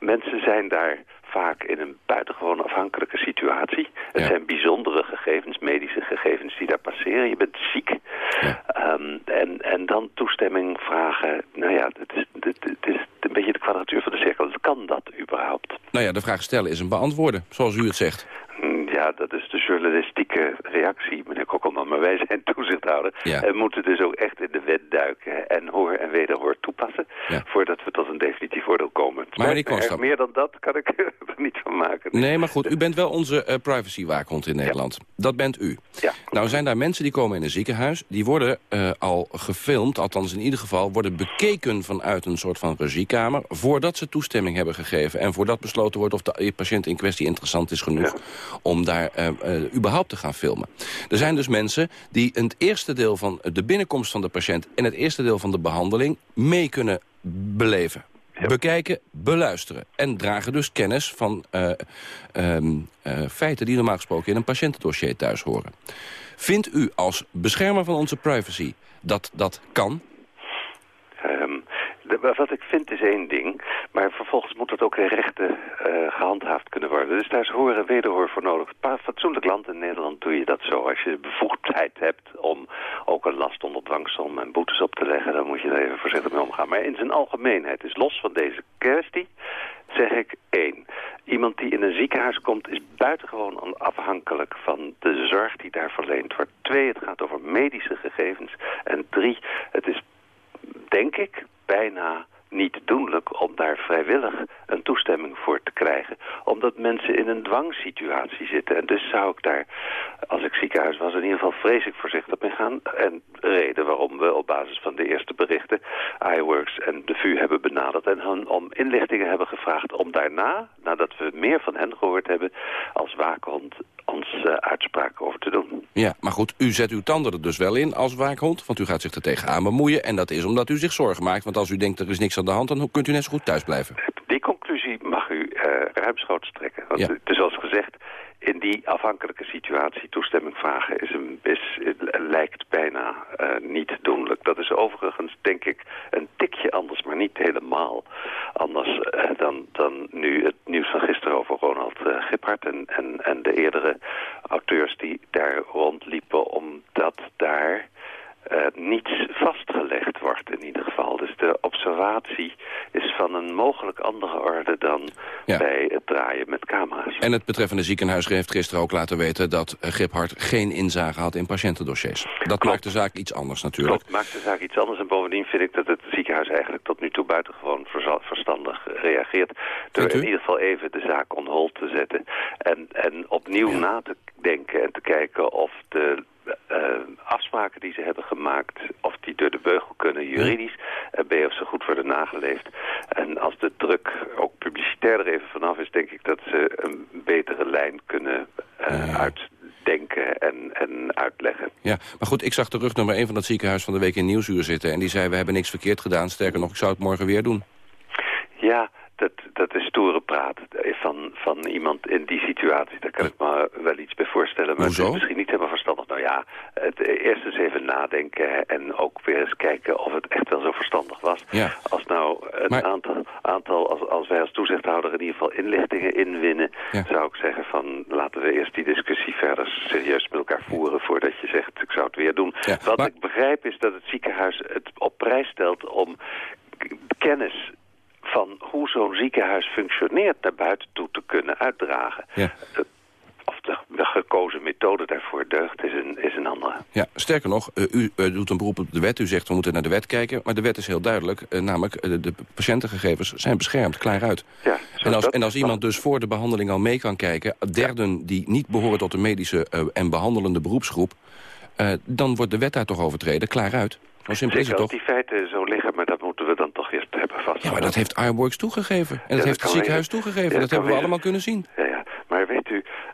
Mensen zijn daar vaak in een buitengewoon afhankelijke situatie. Het zijn bijzondere gegevens, medische gegevens die daar passeren. Je bent ziek. Um, en, en dan toestemming vragen. Nou ja, het is, het, het is de kwadratuur van de cirkel. Kan dat überhaupt? Nou ja, de vraag stellen is een beantwoorden, zoals u het zegt. Ja, dat is de journalistieke reactie, meneer Kokkelman. Maar wij zijn toezichthouder Ja. en moeten dus ook echt in de wet duiken en hoor en wederhoor toepassen... voordat we tot een definitief oordeel komen. Het Maar meneer meer dan dat kan ik er niet van maken. Nee, maar goed, u bent wel onze uh, privacywaakhond in Nederland. Dat bent u. Ja. Nou zijn daar mensen die komen in een ziekenhuis... die worden uh, al gefilmd, althans in ieder geval... worden bekeken vanuit een soort van regiekamer... voordat ze toestemming hebben gegeven... en voordat besloten wordt of de patiënt in kwestie interessant is genoeg... om daar uh, überhaupt te gaan filmen. Er zijn dus mensen die het eerste deel van de binnenkomst van de patiënt... en het eerste deel van de behandeling mee kunnen beleven. Bekijken, beluisteren. En dragen dus kennis van uh, um, uh, feiten die normaal gesproken in een patiëntendossier thuis horen. Vindt u als beschermer van onze privacy dat dat kan? Um, wat ik vind is één ding, maar vervolgens moet het ook in rechten uh, gehandhaafd kunnen worden. Dus daar is hoor en wederhoor voor nodig. Een fatsoenlijk land in Nederland doe je dat zo. Als je bevoegdheid hebt om ook een last onder dwangsom en boetes op te leggen, dan moet je er even voorzichtig mee omgaan. Maar in zijn algemeenheid, dus los van deze kwestie, zeg ik één. Iemand die in een ziekenhuis komt is buitengewoon afhankelijk van de zorg die daar verleend wordt. Twee, het gaat over medische gegevens. En drie, het is, denk ik, bijna niet doenlijk om daar vrijwillig een toestemming voor te krijgen. Omdat mensen in een dwangsituatie zitten. En dus zou ik daar, als ik ziekenhuis was, in ieder geval vreselijk voorzichtig mee gaan. En reden waarom we op basis van de eerste berichten iWorks en de VU hebben benaderd en hen om inlichtingen hebben gevraagd om daarna, nadat we meer van hen gehoord hebben, als waakhond ons uh, uitspraken over te doen. Ja, maar goed, u zet uw tanden er dus wel in als waakhond, want u gaat zich er tegenaan bemoeien. En dat is omdat u zich zorgen maakt, want als u denkt er is niks aan de hand, dan kunt u net zo goed thuis blijven. Die conclusie mag u uh, ruimschoots trekken. Want ja. Dus zoals gezegd, in die afhankelijke situatie toestemming vragen is een, is, lijkt bijna uh, niet doenlijk. Dat is overigens, denk ik, een tikje anders, maar niet helemaal anders uh, dan, dan nu het nieuws van gisteren over Ronald uh, Giphart en, en, en de eerdere auteurs die daar rondliepen, omdat daar uh, niets vastgelegd wordt in ieder geval. Dus de observatie is van een mogelijk andere orde dan ja. bij het draaien met camera's. En het betreffende ziekenhuis heeft gisteren ook laten weten dat Giphart geen inzage had in patiëntendossiers. Dat Klopt. maakt de zaak iets anders natuurlijk. Klopt, maakt de zaak iets anders. En bovendien vind ik dat het ziekenhuis eigenlijk tot nu toe buitengewoon verstandig reageert. Door in ieder geval even de zaak on hold te zetten. En, en opnieuw ja. na te denken en te kijken of de uh, afspraken die ze hebben gemaakt, of die door de beugel kunnen juridisch, en B, of ze goed worden nageleefd. En als de druk ook publicitair er even vanaf is, denk ik dat ze een betere lijn kunnen uh, ja. uitdenken en, en uitleggen. Ja, maar goed, ik zag de rugnummer 1 van dat ziekenhuis van de week in Nieuwsuur zitten, en die zei, we hebben niks verkeerd gedaan, sterker nog, ik zou het morgen weer doen. Ja, dat, dat is stoere praat van, van iemand in die situatie. Daar kan ik me wel iets bij voorstellen. Maar Hoezo? het is misschien niet helemaal verstandig. Nou ja, het, eerst eens even nadenken en ook weer eens kijken of het echt wel zo verstandig was. Ja. Als nou een maar... aantal, aantal als, als wij als toezichthouder in ieder geval inlichtingen inwinnen, ja. zou ik zeggen van laten we eerst die discussie verder serieus met elkaar voeren voordat je zegt ik zou het weer doen. Ja. Wat maar... ik begrijp is dat het ziekenhuis het op prijs stelt om kennis van hoe zo'n ziekenhuis functioneert naar buiten toe te kunnen uitdragen. Ja. Eh, of de, de gekozen methode daarvoor deugt, is een, is een andere. Ja, sterker nog, eh, u eh, doet een beroep op de wet. U zegt we moeten naar de wet kijken. Maar de wet is heel duidelijk. namelijk, de, de patiëntengegevens zijn beschermd, klaar uit. Ja, en als, en als iemand dus voor de behandeling al mee kan kijken... derden die niet behoren tot de medische en behandelende beroepsgroep... dan wordt de wet daar toch overtreden, klaar uit. Zo simpel is het als toch? die feiten zo liggen, maar dat moeten we dan Ja, maar dat heeft Ironworks toegegeven. En dat dat heeft het ziekenhuis toegegeven. Ja, dat dat hebben we allemaal kunnen zien. Ja, ja.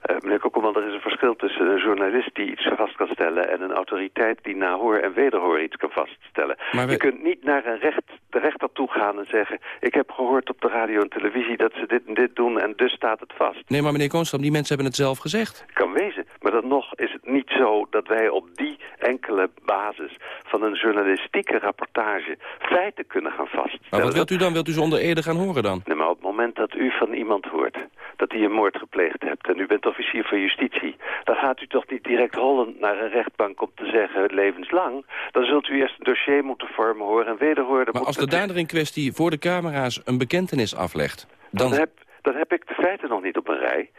Eh, meneer Kokkelman, er is een verschil tussen een journalist die iets vast kan stellen... en een autoriteit die na hoor en wederhoor iets kan vaststellen. Maar we- Je kunt niet naar een recht, de rechter toe gaan en zeggen... ik heb gehoord op de radio en televisie dat ze dit en dit doen en dus staat het vast. Nee, maar meneer Koonstam, die mensen hebben het zelf gezegd. Kan wezen. Maar dan nog is het niet zo dat wij op die enkele basis van een journalistieke rapportage feiten kunnen gaan vaststellen. Maar wat wilt u dan? Wilt u zonder ede gaan horen dan? Nee, maar op het moment dat u van iemand hoort dat hij een moord gepleegd hebt... en u bent officier van justitie... dan gaat u toch niet direct hollend naar een rechtbank om te zeggen levenslang. Dan zult u eerst een dossier moeten vormen, horen en wederhoren. Maar als de dader in kwestie voor de camera's een bekentenis aflegt... dan... heb, dan heb ik de feiten nog niet op een rij.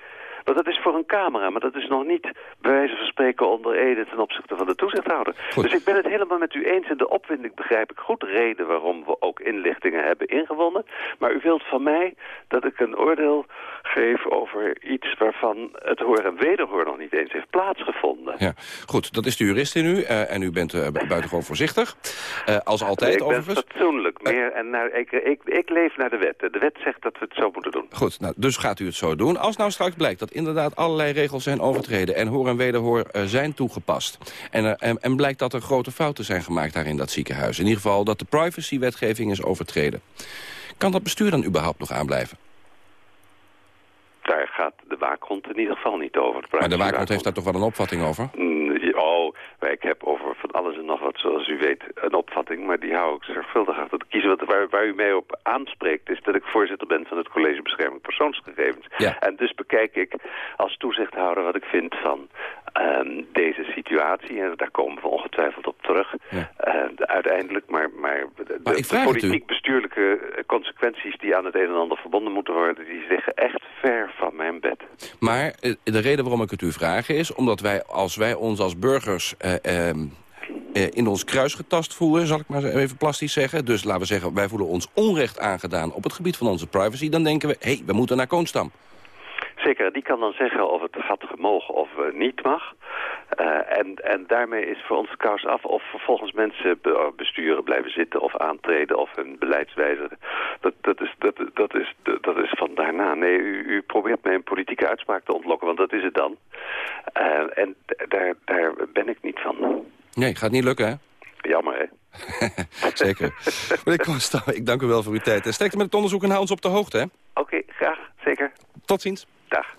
Want dat is voor een camera, maar dat is nog niet bij wijze van spreken onder ede ten opzichte van de toezichthouder. Dus ik ben het helemaal met u eens. In de opwinding begrijp ik goed de reden waarom we ook inlichtingen hebben ingewonnen. Maar u wilt van mij dat ik een oordeel geef over iets waarvan het hoor en wederhoor nog niet eens heeft plaatsgevonden. Ja, goed, dat is de jurist in u. eh, en u bent bu- buitengewoon voorzichtig. Eh, als altijd, ik ben overigens. fatsoenlijk. Meer, en naar, ik, ik, ik leef naar de wet. De wet zegt dat we het zo moeten doen. Goed, nou, dus gaat u het zo doen. Als nou straks blijkt dat inderdaad allerlei regels zijn overtreden... en hoor en wederhoor eh, zijn toegepast... En, er- en, en blijkt dat er grote fouten zijn gemaakt daar in dat ziekenhuis... in ieder geval dat de privacywetgeving is overtreden... kan dat bestuur dan überhaupt nog aanblijven? Daar gaat de waakhond in ieder geval niet over. Maar de waakhond heeft daar toch wel een opvatting over? Mm, maar ik heb over van alles en nog wat, zoals u weet, een opvatting. Maar die hou ik zorgvuldig achter te kiezen. Want waar, waar u mij op aanspreekt is dat ik voorzitter ben van het College Bescherming Persoonsgegevens. Ja. En dus bekijk ik als toezichthouder wat ik vind van ehm, deze situatie. En daar komen we ongetwijfeld op terug. Eh, uiteindelijk, maar, maar de, ik de politiek-bestuurlijke consequenties die aan het een en ander verbonden moeten worden... die liggen echt ver van mijn bed. Maar eh, de reden waarom ik het u vraag is... omdat wij, als wij ons als burgers ehm, in ons kruis getast voelen... zal ik maar even plastisch zeggen. Dus laten we zeggen, wij voelen ons onrecht aangedaan... op het gebied van onze privacy. Dan denken we, hé, hey, we moeten naar Koonstam. Zeker, die kan dan zeggen of het had gemogen of eh, niet mag. Eh, en, en daarmee is voor ons de kous af of vervolgens mensen be- besturen blijven zitten of aantreden of hun beleidswijze. Dat, dat, is, dat, dat, is, dat is van daarna. Nee, u, u probeert mij een politieke uitspraak te ontlokken, want dat is het dan. Eh, en daar, daar ben ik niet van. Nee, gaat niet lukken, hè? Jammer, hè? Zeker. Ik dank u wel voor uw tijd. En sterkte met het onderzoek en hou ons op de hoogte, hè? Oké, graag. Zeker. Tot ziens. Dag.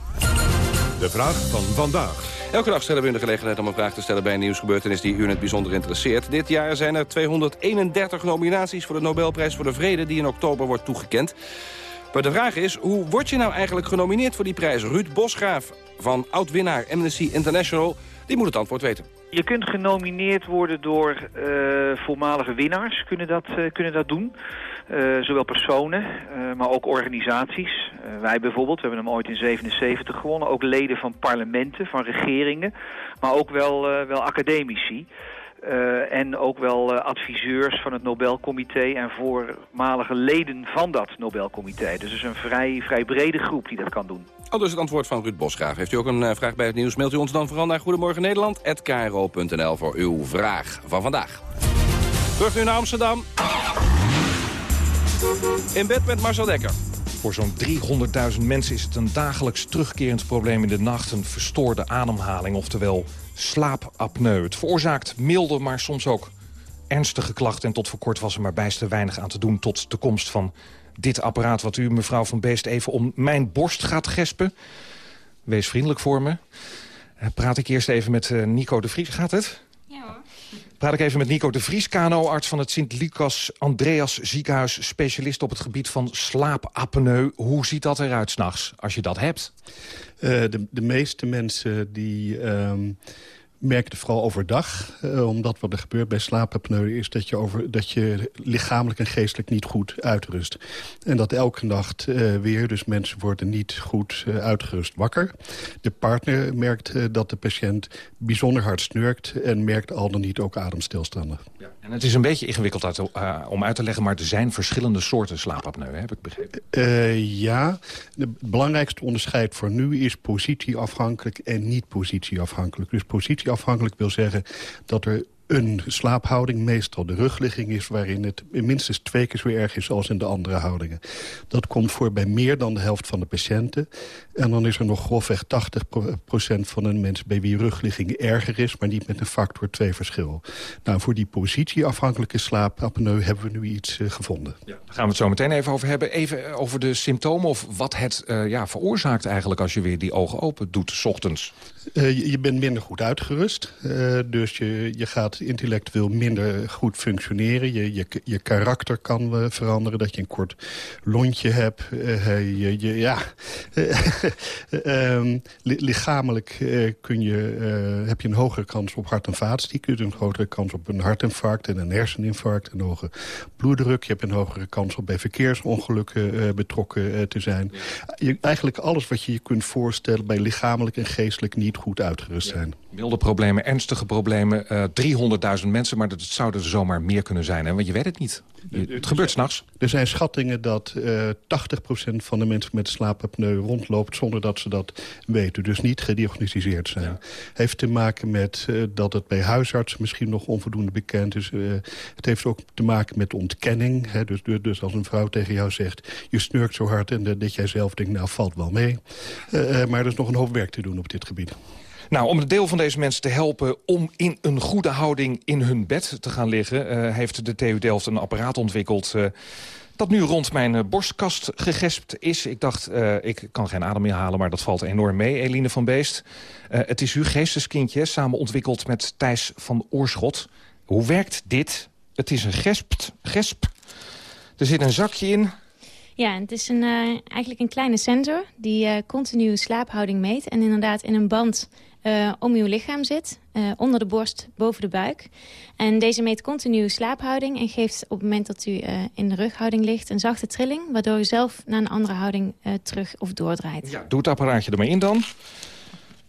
De vraag van vandaag. Elke dag stellen we u de gelegenheid om een vraag te stellen bij een nieuwsgebeurtenis die u in het bijzonder interesseert. Dit jaar zijn er 231 nominaties voor de Nobelprijs voor de Vrede die in oktober wordt toegekend. Maar de vraag is, hoe word je nou eigenlijk genomineerd voor die prijs? Ruud Bosgraaf van oud-winnaar Amnesty International, die moet het antwoord weten. Je kunt genomineerd worden door eh, voormalige winnaars, kunnen dat, eh, kunnen dat doen. Eh, zowel personen, eh, maar ook organisaties. Eh, wij bijvoorbeeld, we hebben hem ooit in 77 gewonnen. Ook leden van parlementen, van regeringen, maar ook wel, wel academici. En ook wel adviseurs van het Nobelcomité en voormalige leden van dat Nobelcomité. Dus het is een vrij, vrij brede groep die dat kan doen. Al dus het antwoord van Ruud Bosgraaf. Heeft u ook een vraag bij het nieuws, mailt u ons dan vooral naar Goedemorgen Nederland@kro.nl voor uw vraag van vandaag. Terug nu naar Amsterdam. In bed met Marcel Dekker. Voor zo'n 300.000 mensen is het een dagelijks terugkerend probleem in de nacht. Een verstoorde ademhaling, oftewel slaapapneu. Het veroorzaakt milde, maar soms ook ernstige klachten. En tot voor kort was er maar bijster weinig aan te doen... tot de komst van dit apparaat wat u, mevrouw van Beest, even om mijn borst gaat gespen. Wees vriendelijk voor me. Eh, Praat ik eerst even met eh, Nico de Vries. Gaat het? Praat ik even met Nico de Vries, KNO-arts van het Sint-Lucas Andreas ziekenhuis... specialist op het gebied van slaapapneu. Hoe ziet dat eruit s'nachts, als je dat hebt? Eh, de, de meeste mensen die ehm, merk het vooral overdag. Uh, omdat wat er gebeurt bij slaapapneu is dat je, over, dat je lichamelijk en geestelijk niet goed uitrust. En dat elke nacht uh, weer, dus mensen worden niet goed uh, uitgerust wakker. De partner merkt dat de patiënt bijzonder hard snurkt... en merkt al dan niet ook ademstilstanden. Ja. En het is een beetje ingewikkeld uit, om uit te leggen... maar er zijn verschillende soorten slaapapneu, heb ik begrepen. ja, het belangrijkste onderscheid voor nu is positieafhankelijk en niet positieafhankelijk. Dus positieafhankelijk wil zeggen dat er een slaaphouding, meestal de rugligging is... waarin het minstens twee keer zo erg is als in de andere houdingen. Dat komt voor bij meer dan de helft van de patiënten. En dan is er nog grofweg 80% van de mensen bij wie rugligging erger is... maar niet met een factor 2 verschil. Nou, voor die positieafhankelijke slaapapneu hebben we nu iets uh, gevonden. Ja, daar gaan we het zo meteen even over hebben. Even over de symptomen of wat het uh, ja, veroorzaakt eigenlijk... als je weer die ogen open doet, s ochtends. Uh, je, je, bent minder goed uitgerust. dus je, je gaat intellectueel minder goed functioneren. Je, je, je karakter kan veranderen. Dat je een kort lontje hebt. je, je, ja... um, lichamelijk uh, kun je, uh, heb je een hogere kans op hart- en vaatziekten. Dus een grotere kans op een hartinfarct en een herseninfarct. Een hoge bloeddruk. Je hebt een hogere kans om bij verkeersongelukken uh, betrokken te zijn. Je, eigenlijk alles wat je je kunt voorstellen... bij lichamelijk en geestelijk niet goed uitgerust zijn. Milde problemen, ernstige problemen. 300.000 mensen, maar dat zouden er zomaar meer kunnen zijn. Hè? Want je weet het niet. Het gebeurt s'nachts. Er zijn schattingen dat uh, 80% van de mensen met slaapapneu rondloopt... zonder dat ze dat weten. Dus niet gediagnosticeerd zijn. Ja. Heeft te maken met uh, dat het bij huisartsen misschien nog onvoldoende bekend is. Uh, het heeft ook te maken met ontkenning. Hè? Dus, dus als een vrouw tegen jou zegt... je snurkt zo hard en dat jij zelf denkt, nou valt wel mee. maar er is nog een hoop werk te doen op dit gebied. Nou, om een deel van deze mensen te helpen om in een goede houding in hun bed te gaan liggen... Uh, heeft de TU Delft een apparaat ontwikkeld... Uh, dat nu rond mijn uh, borstkast gegespt is. Ik dacht, ik kan geen adem meer halen, maar dat valt enorm mee, Eline van Beest. het is uw geesteskindje, samen ontwikkeld met Thijs van Oorschot. Hoe werkt dit? Het is een gesp. gesp. Er zit een zakje in. Ja, het is een, eigenlijk een kleine sensor die continu slaaphouding meet. En inderdaad in een band uh, om uw lichaam zit. Uh, onder de borst, boven de buik. En deze meet continu slaaphouding en geeft op het moment dat u uh, in de rughouding ligt... een zachte trilling, waardoor u zelf naar een andere houding terug of doordraait. Ja, doe het apparaatje er maar in dan.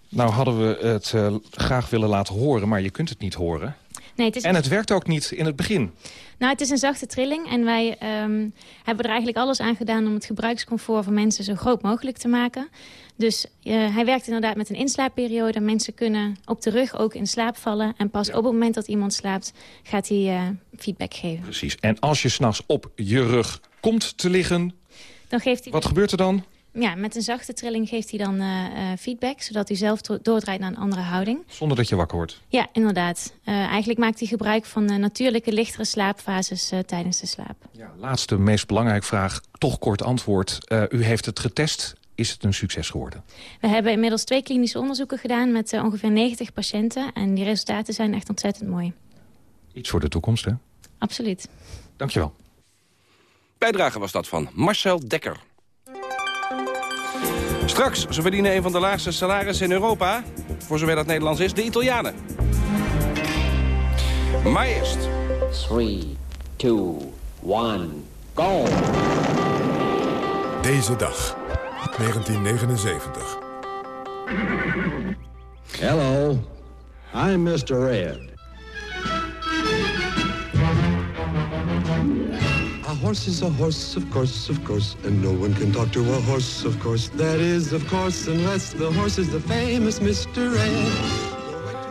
Nou hadden we het graag willen laten horen, maar je kunt het niet horen. Nee, het is... En het werkt ook niet in het begin. Nou, het is een zachte trilling en wij um, hebben er eigenlijk alles aan gedaan... om het gebruikscomfort van mensen zo groot mogelijk te maken. Dus uh, hij werkt inderdaad met een inslaapperiode. Mensen kunnen op de rug ook in slaap vallen. En pas op het moment dat iemand slaapt, gaat hij uh, feedback geven. Precies. En als je s'nachts op je rug komt te liggen, dan geeft hij... wat gebeurt er dan? Ja, met een zachte trilling geeft hij dan uh, feedback... zodat hij zelf doordraait naar een andere houding. Zonder dat je wakker wordt? Ja, inderdaad. Uh, eigenlijk maakt hij gebruik van natuurlijke, lichtere slaapfases tijdens de slaap. Ja, laatste, meest belangrijke vraag. Toch kort antwoord. u heeft het getest is het een succes geworden? We hebben inmiddels twee klinische onderzoeken gedaan met uh, ongeveer 90 patiënten. En die resultaten zijn echt ontzettend mooi. Iets voor de toekomst, hè? Absoluut. Dankjewel. Bijdrage was dat van Marcel Dekker. Straks, ze verdienen een van de laagste salarissen in Europa. Voor zover dat Nederlands is, de Italianen. Maar eerst... 3, 2, 1, go! Deze dag. 1979. Hello, I'm Mr. Red. Horse is a horse, of course, of course, and no one can talk to a horse, of course. That is, of course, unless the horse is the famous Mr. Red.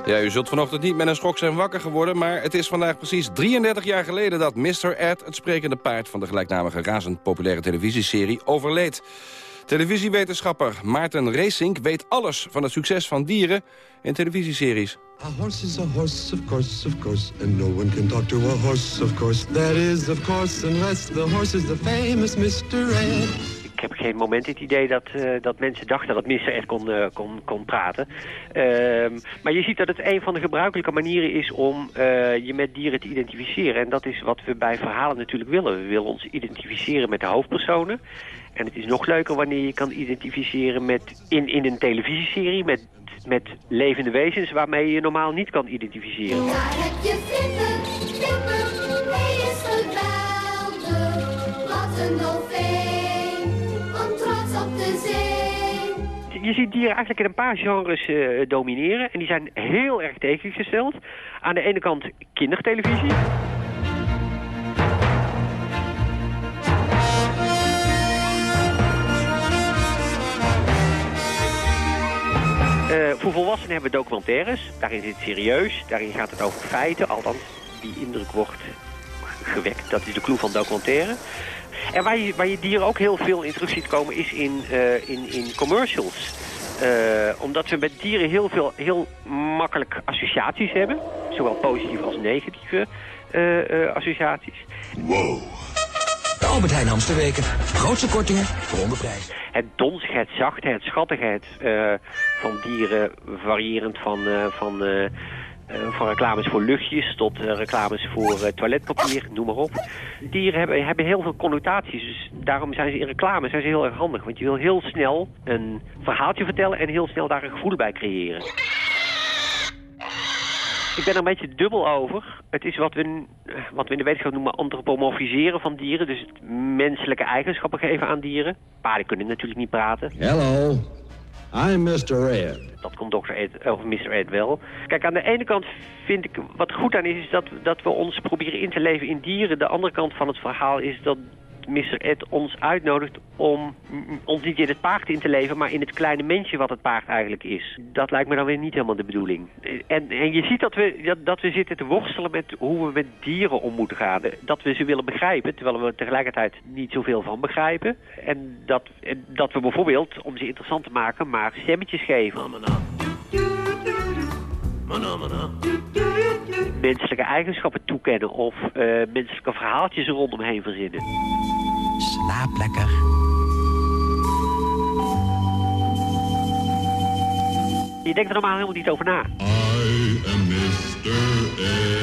Ja, u zult vanochtend niet met een schok zijn wakker geworden... maar het is vandaag precies 33 jaar geleden dat Mr. Ed... het sprekende paard van de gelijknamige razend populaire televisieserie overleed. Televisiewetenschapper Maarten Racing weet alles van het succes van dieren in televisieseries. A horse is a horse, of course, of course, and no one can talk to a horse, of course. That is, of course, unless the horse is the famous Mr. Ed. Ik heb geen moment het idee dat, uh, dat mensen dachten dat Mr. Ed kon, uh, kon, kon praten. Uh, maar je ziet dat het een van de gebruikelijke manieren is om uh, je met dieren te identificeren. En dat is wat we bij verhalen natuurlijk willen. We willen ons identificeren met de hoofdpersonen. En het is nog leuker wanneer je kan identificeren met, in, in een televisieserie met met levende wezens waarmee je je normaal niet kan identificeren. Daar heb je Flipper, Flipper, hij is geweldig. Wat een dolfijn, want trots op de zee. Je ziet dieren eigenlijk in een paar genres eh, domineren. En die zijn heel erg tegengesteld. Aan de ene kant kindertelevisie. Eh, voor volwassenen hebben we documentaires. Daarin zit het serieus. Daarin gaat het over feiten. Althans, die indruk wordt gewekt. Dat is de clue van documentaire. En waar je, waar je dieren ook heel veel in terug ziet komen is in, eh, in, in commercials. Eh, omdat we met dieren heel veel, heel makkelijk associaties hebben. Zowel positieve als negatieve associaties. Wow. Albert Heijn Hamsterweken. Grootste kortingen voor onderprijs. Het donsigheid, zachtheid, schattigheid eh, van dieren variërend van, eh, van, eh, van reclames voor luchtjes tot reclames voor toiletpapier, noem maar op. Dieren hebben, hebben heel veel connotaties, dus daarom zijn ze in reclame zijn ze heel erg handig. Want je wil heel snel een verhaaltje vertellen en heel snel daar een gevoel bij creëren. Ik ben er een beetje dubbel over. Het is wat we, wat we in de wetenschap noemen antropomorfiseren van dieren. Dus het menselijke eigenschappen geven aan dieren. Paarden kunnen natuurlijk niet praten. Hello, I'm Mr. Ed. Dat komt Dr. Ed, of Mr. Ed wel. Kijk, aan de ene kant vind ik, wat goed aan is, is dat, dat we ons proberen in te leven in dieren. De andere kant van het verhaal is dat Mr. Ed ons uitnodigt om ons niet in het paard in te leven, maar in het kleine mensje wat het paard eigenlijk is. Dat lijkt me dan weer niet helemaal de bedoeling. En, en je ziet dat we, dat, we zitten te worstelen met hoe we met dieren om moeten gaan. Dat we ze willen begrijpen, terwijl we tegelijkertijd niet zoveel van begrijpen. En dat, dat we bijvoorbeeld, om ze interessant te maken, maar stemmetjes geven. Menselijke eigenschappen toekennen of eh, menselijke verhaaltjes er rondomheen verzinnen. Slaap lekker. Je denkt er normaal helemaal niet over na. I am Mr. Ed.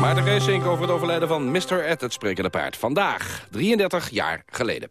Maar de racing over het overlijden van Mr. Ed, het sprekende paard. Vandaag, 33 jaar geleden.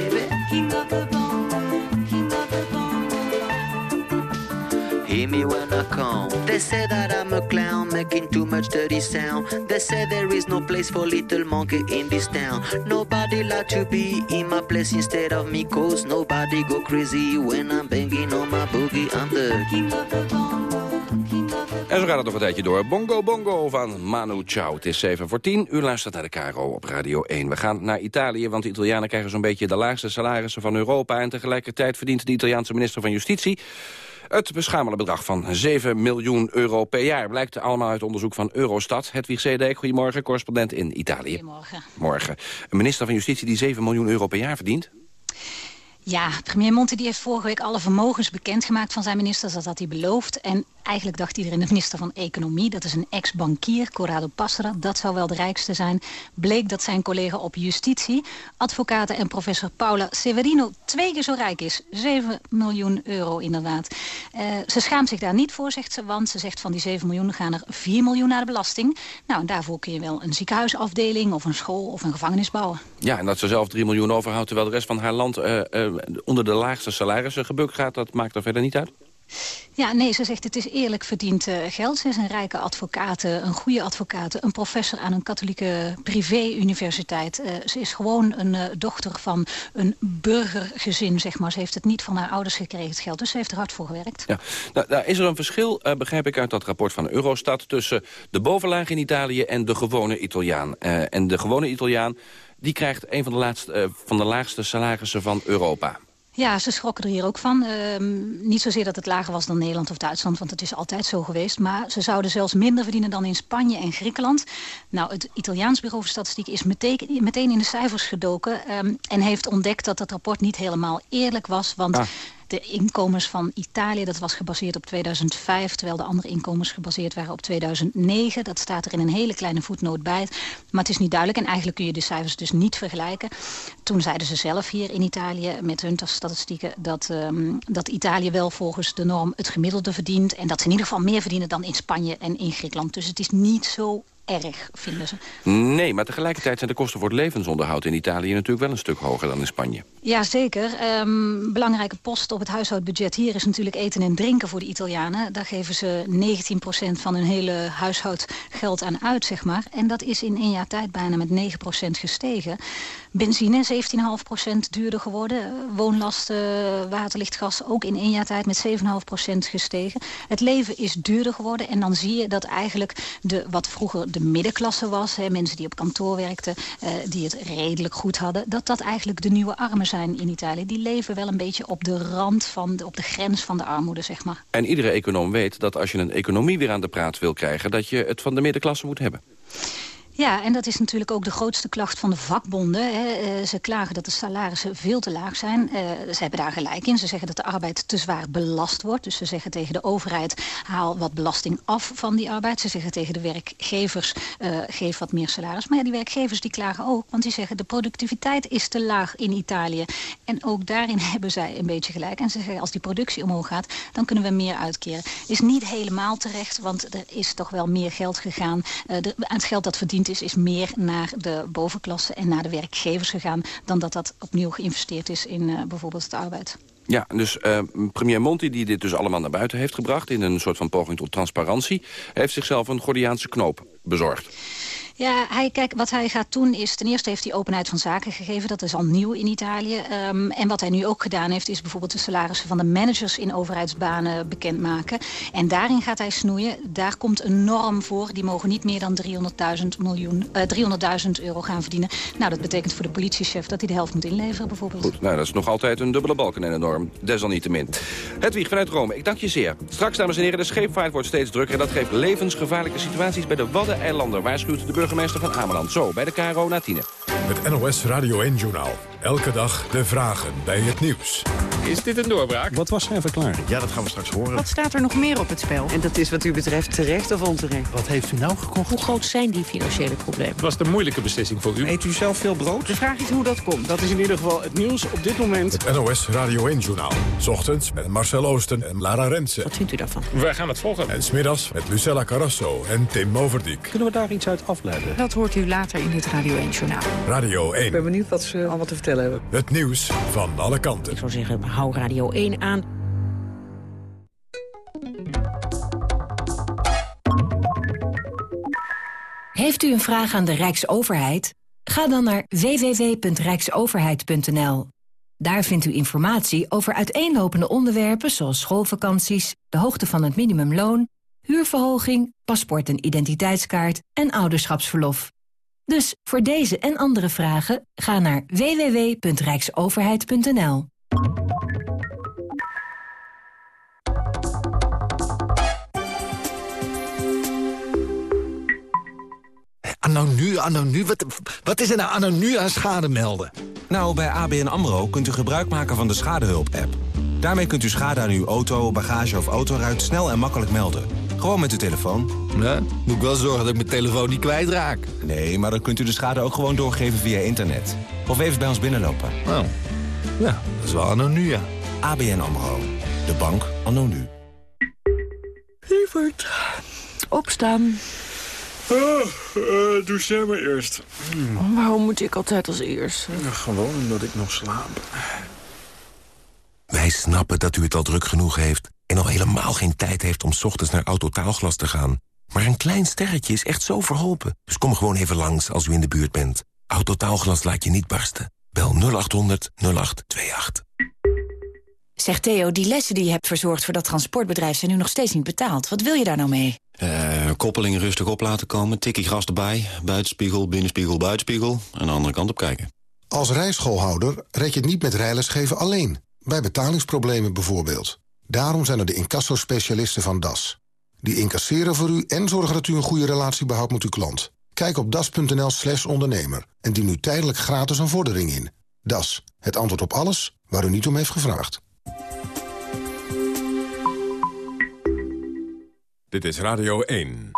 Me when I come. They say that I'm a clown making too much dirty sound. They say there is no place for little monkey in this town. Nobody like to be in my place instead of me, cause nobody go crazy when I'm banging on my boogie. I'm the king of the. En zo gaat het nog een tijdje door. Bongo Bongo van Manu Chao. Het is 7 voor 10. U luistert naar de KRO op Radio 1. We gaan naar Italië, want de Italianen krijgen zo'n beetje de laagste salarissen van Europa. En tegelijkertijd verdient de Italiaanse minister van Justitie het beschamende bedrag van 7 miljoen euro per jaar. Blijkt allemaal uit onderzoek van Eurostat. Hedwig Zedek, goedemorgen, correspondent in Italië. Goedemorgen. Morgen. Een minister van Justitie die 7 miljoen euro per jaar verdient? Ja, premier Monti die heeft vorige week alle vermogens bekendgemaakt van zijn ministers. Dat had hij beloofd. En eigenlijk dacht iedereen de minister van Economie. Dat is een ex-bankier, Corrado Passera. Dat zou wel de rijkste zijn. Bleek dat zijn collega op justitie, advocaten en professor Paula Severino... twee keer zo rijk is. 7 miljoen euro inderdaad. Uh, ze schaamt zich daar niet voor, zegt ze. Want ze zegt van die 7 miljoen gaan er 4 miljoen naar de belasting. Nou, en daarvoor kun je wel een ziekenhuisafdeling of een school of een gevangenis bouwen. Ja, en dat ze zelf 3 miljoen overhoudt... terwijl de rest van haar land uh, uh, onder de laagste salarissen gebukt gaat... dat maakt er verder niet uit? Ja, nee, ze zegt het is eerlijk verdiend uh, geld. Ze is een rijke advocaat, een goede advocaat, een professor aan een katholieke privé-universiteit. Uh, ze is gewoon een dochter van een burgergezin, zeg maar. Ze heeft het niet van haar ouders gekregen, het geld. Dus ze heeft er hard voor gewerkt. Ja. Nou, daar is er een verschil, begrijp ik uit dat rapport van Eurostat... tussen de bovenlaag in Italië en de gewone Italiaan. en de gewone Italiaan die krijgt een van de, van de laagste salarissen van Europa. Ja, ze schrokken er hier ook van. Uh, niet zozeer dat het lager was dan Nederland of Duitsland, want het is altijd zo geweest. Maar ze zouden zelfs minder verdienen dan in Spanje en Griekenland. Nou, het Italiaans Bureau voor Statistiek is meteen, in de cijfers gedoken... Um, en heeft ontdekt dat dat rapport niet helemaal eerlijk was. Want ah de inkomens van Italië, dat was gebaseerd op 2005... terwijl de andere inkomens gebaseerd waren op 2009. Dat staat er in een hele kleine voetnoot bij. Maar het is niet duidelijk en eigenlijk kun je de cijfers dus niet vergelijken. Toen zeiden ze zelf hier in Italië met hun statistieken... dat, um, dat Italië wel volgens de norm het gemiddelde verdient... en dat ze in ieder geval meer verdienen dan in Spanje en in Griekenland. Dus het is niet zo erg, vinden ze. Nee, maar tegelijkertijd zijn de kosten voor het levensonderhoud in Italië natuurlijk wel een stuk hoger dan in Spanje. Ja, zeker. Um, belangrijke post op het huishoudbudget hier is natuurlijk eten en drinken voor de Italianen. Daar geven ze 19% van hun hele huishoudgeld aan uit, zeg maar. En dat is in één jaar tijd bijna met 9% gestegen. Benzine 17,5% duurder geworden. Woonlasten, waterlicht, gas ook in één jaar tijd met 7,5% gestegen. Het leven is duurder geworden en dan zie je dat eigenlijk de, wat vroeger de middenklasse was... Hè, mensen die op kantoor werkten, uh, die het redelijk goed hadden... dat dat eigenlijk de nieuwe armen zijn in Italië. Die leven wel een beetje op de rand, van de, op de grens van de armoede, zeg maar. En iedere econoom weet dat als je een economie weer aan de praat wil krijgen... dat je het van de middenklasse moet hebben. Ja, en dat is natuurlijk ook de grootste klacht van de vakbonden. Hè. Uh, ze klagen dat de salarissen veel te laag zijn. Uh, ze hebben daar gelijk in. Ze zeggen dat de arbeid te zwaar belast wordt. Dus ze zeggen tegen de overheid, haal wat belasting af van die arbeid. Ze zeggen tegen de werkgevers, uh, geef wat meer salaris. Maar ja, die werkgevers die klagen ook. Want die zeggen, de productiviteit is te laag in Italië. En ook daarin hebben zij een beetje gelijk. En ze zeggen, als die productie omhoog gaat, dan kunnen we meer uitkeren. Is niet helemaal terecht, want er is toch wel meer geld gegaan. De, het geld dat verdiend is, is meer naar de bovenklasse en naar de werkgevers gegaan... dan dat dat opnieuw geïnvesteerd is in uh, bijvoorbeeld de arbeid. Ja, dus uh, premier Monti, die dit dus allemaal naar buiten heeft gebracht... in een soort van poging tot transparantie... heeft zichzelf een Gordiaanse knoop bezorgd. Ja, hij, kijk, wat hij gaat doen is... ten eerste heeft hij openheid van zaken gegeven. Dat is al nieuw in Italië. Um, en wat hij nu ook gedaan heeft... is bijvoorbeeld de salarissen van de managers in overheidsbanen bekendmaken. En daarin gaat hij snoeien. Daar komt een norm voor. Die mogen niet meer dan 300.000 miljoen, uh, 300.000 euro gaan verdienen. Nou, dat betekent voor de politiechef dat hij de helft moet inleveren bijvoorbeeld. Goed, nou, dat is nog altijd een dubbele balken en een norm. Desalniettemin. Hedwig vanuit Rome, ik dank je zeer. Straks, dames en heren, de scheepvaart wordt steeds drukker... en dat geeft levensgevaarlijke situaties bij de Waddeneilanden. Waarschuwt de burgemeester van Ameland. Zo, bij de KRO na. Het NOS Radio 1-journaal. Elke dag de vragen bij het nieuws. Is dit een doorbraak? Wat was zijn verklaring? Ja, dat gaan we straks horen. Wat staat er nog meer op het spel? En dat is wat u betreft terecht of onterecht. Wat heeft u nou gekocht? Hoe groot zijn die financiële problemen? Het was de moeilijke beslissing voor u. Eet u zelf veel brood? De vraag is hoe dat komt. Dat is in ieder geval het nieuws op dit moment. Het NOS Radio 1-journaal. Ochtends met Marcel Oosten en Lara Rensen. Wat vindt u daarvan? Wij gaan het volgen. En smiddags met Lucella Carrasso en Tim Moverdijk. Kunnen we daar iets uit afleiden? Dat hoort u later in het Radio 1-journaal. Radio 1. Ik ben benieuwd wat ze allemaal te vertellen hebben. Het nieuws van alle kanten. Ik zou zeggen, hou Radio 1 aan. Heeft u een vraag aan de Rijksoverheid? Ga dan naar www.rijksoverheid.nl. Daar vindt u informatie over uiteenlopende onderwerpen zoals schoolvakanties, de hoogte van het minimumloon, huurverhoging, paspoort en identiteitskaart en ouderschapsverlof. Dus voor deze en andere vragen ga naar www.rijksoverheid.nl. Anno nu, anno nu, wat, wat is er nou anno nu aan schade melden? Nou, bij ABN AMRO kunt u gebruik maken van de Schadehulp-app. Daarmee kunt u schade aan uw auto, bagage of autoruit snel en makkelijk melden. Gewoon met uw telefoon. Ja, moet ik wel zorgen dat ik mijn telefoon niet kwijtraak. Nee, maar dan kunt u de schade ook gewoon doorgeven via internet. Of even bij ons binnenlopen. Oh, ja, dat is wel anno nu, ja. ABN AMRO. De bank anno nu. Lieverd, opstaan. Oh, uh, doe jij maar eerst. Waarom moet ik altijd als eerst? Ja, gewoon omdat ik nog slaap. Wij snappen dat u het al druk genoeg heeft... en al helemaal geen tijd heeft om 's ochtends naar Autotaalglas te gaan. Maar een klein sterretje is echt zo verholpen. Dus kom gewoon even langs als u in de buurt bent. Autotaalglas laat je niet barsten. Bel 0800 0828. Zeg Theo, die lessen die je hebt verzorgd voor dat transportbedrijf... zijn nu nog steeds niet betaald. Wat wil je daar nou mee? Uh, koppeling rustig op laten komen, tikkie gras erbij... buitenspiegel, binnenspiegel, buitenspiegel... en de andere kant op kijken. Als rijschoolhouder red je het niet met rijlesgeven alleen. Bij betalingsproblemen bijvoorbeeld. Daarom zijn er de incassospecialisten van DAS. Die incasseren voor u en zorgen dat u een goede relatie behoudt met uw klant. Kijk op das.nl slash ondernemer en dien nu tijdelijk gratis een vordering in. Das, het antwoord op alles waar u niet om heeft gevraagd. Dit is Radio 1.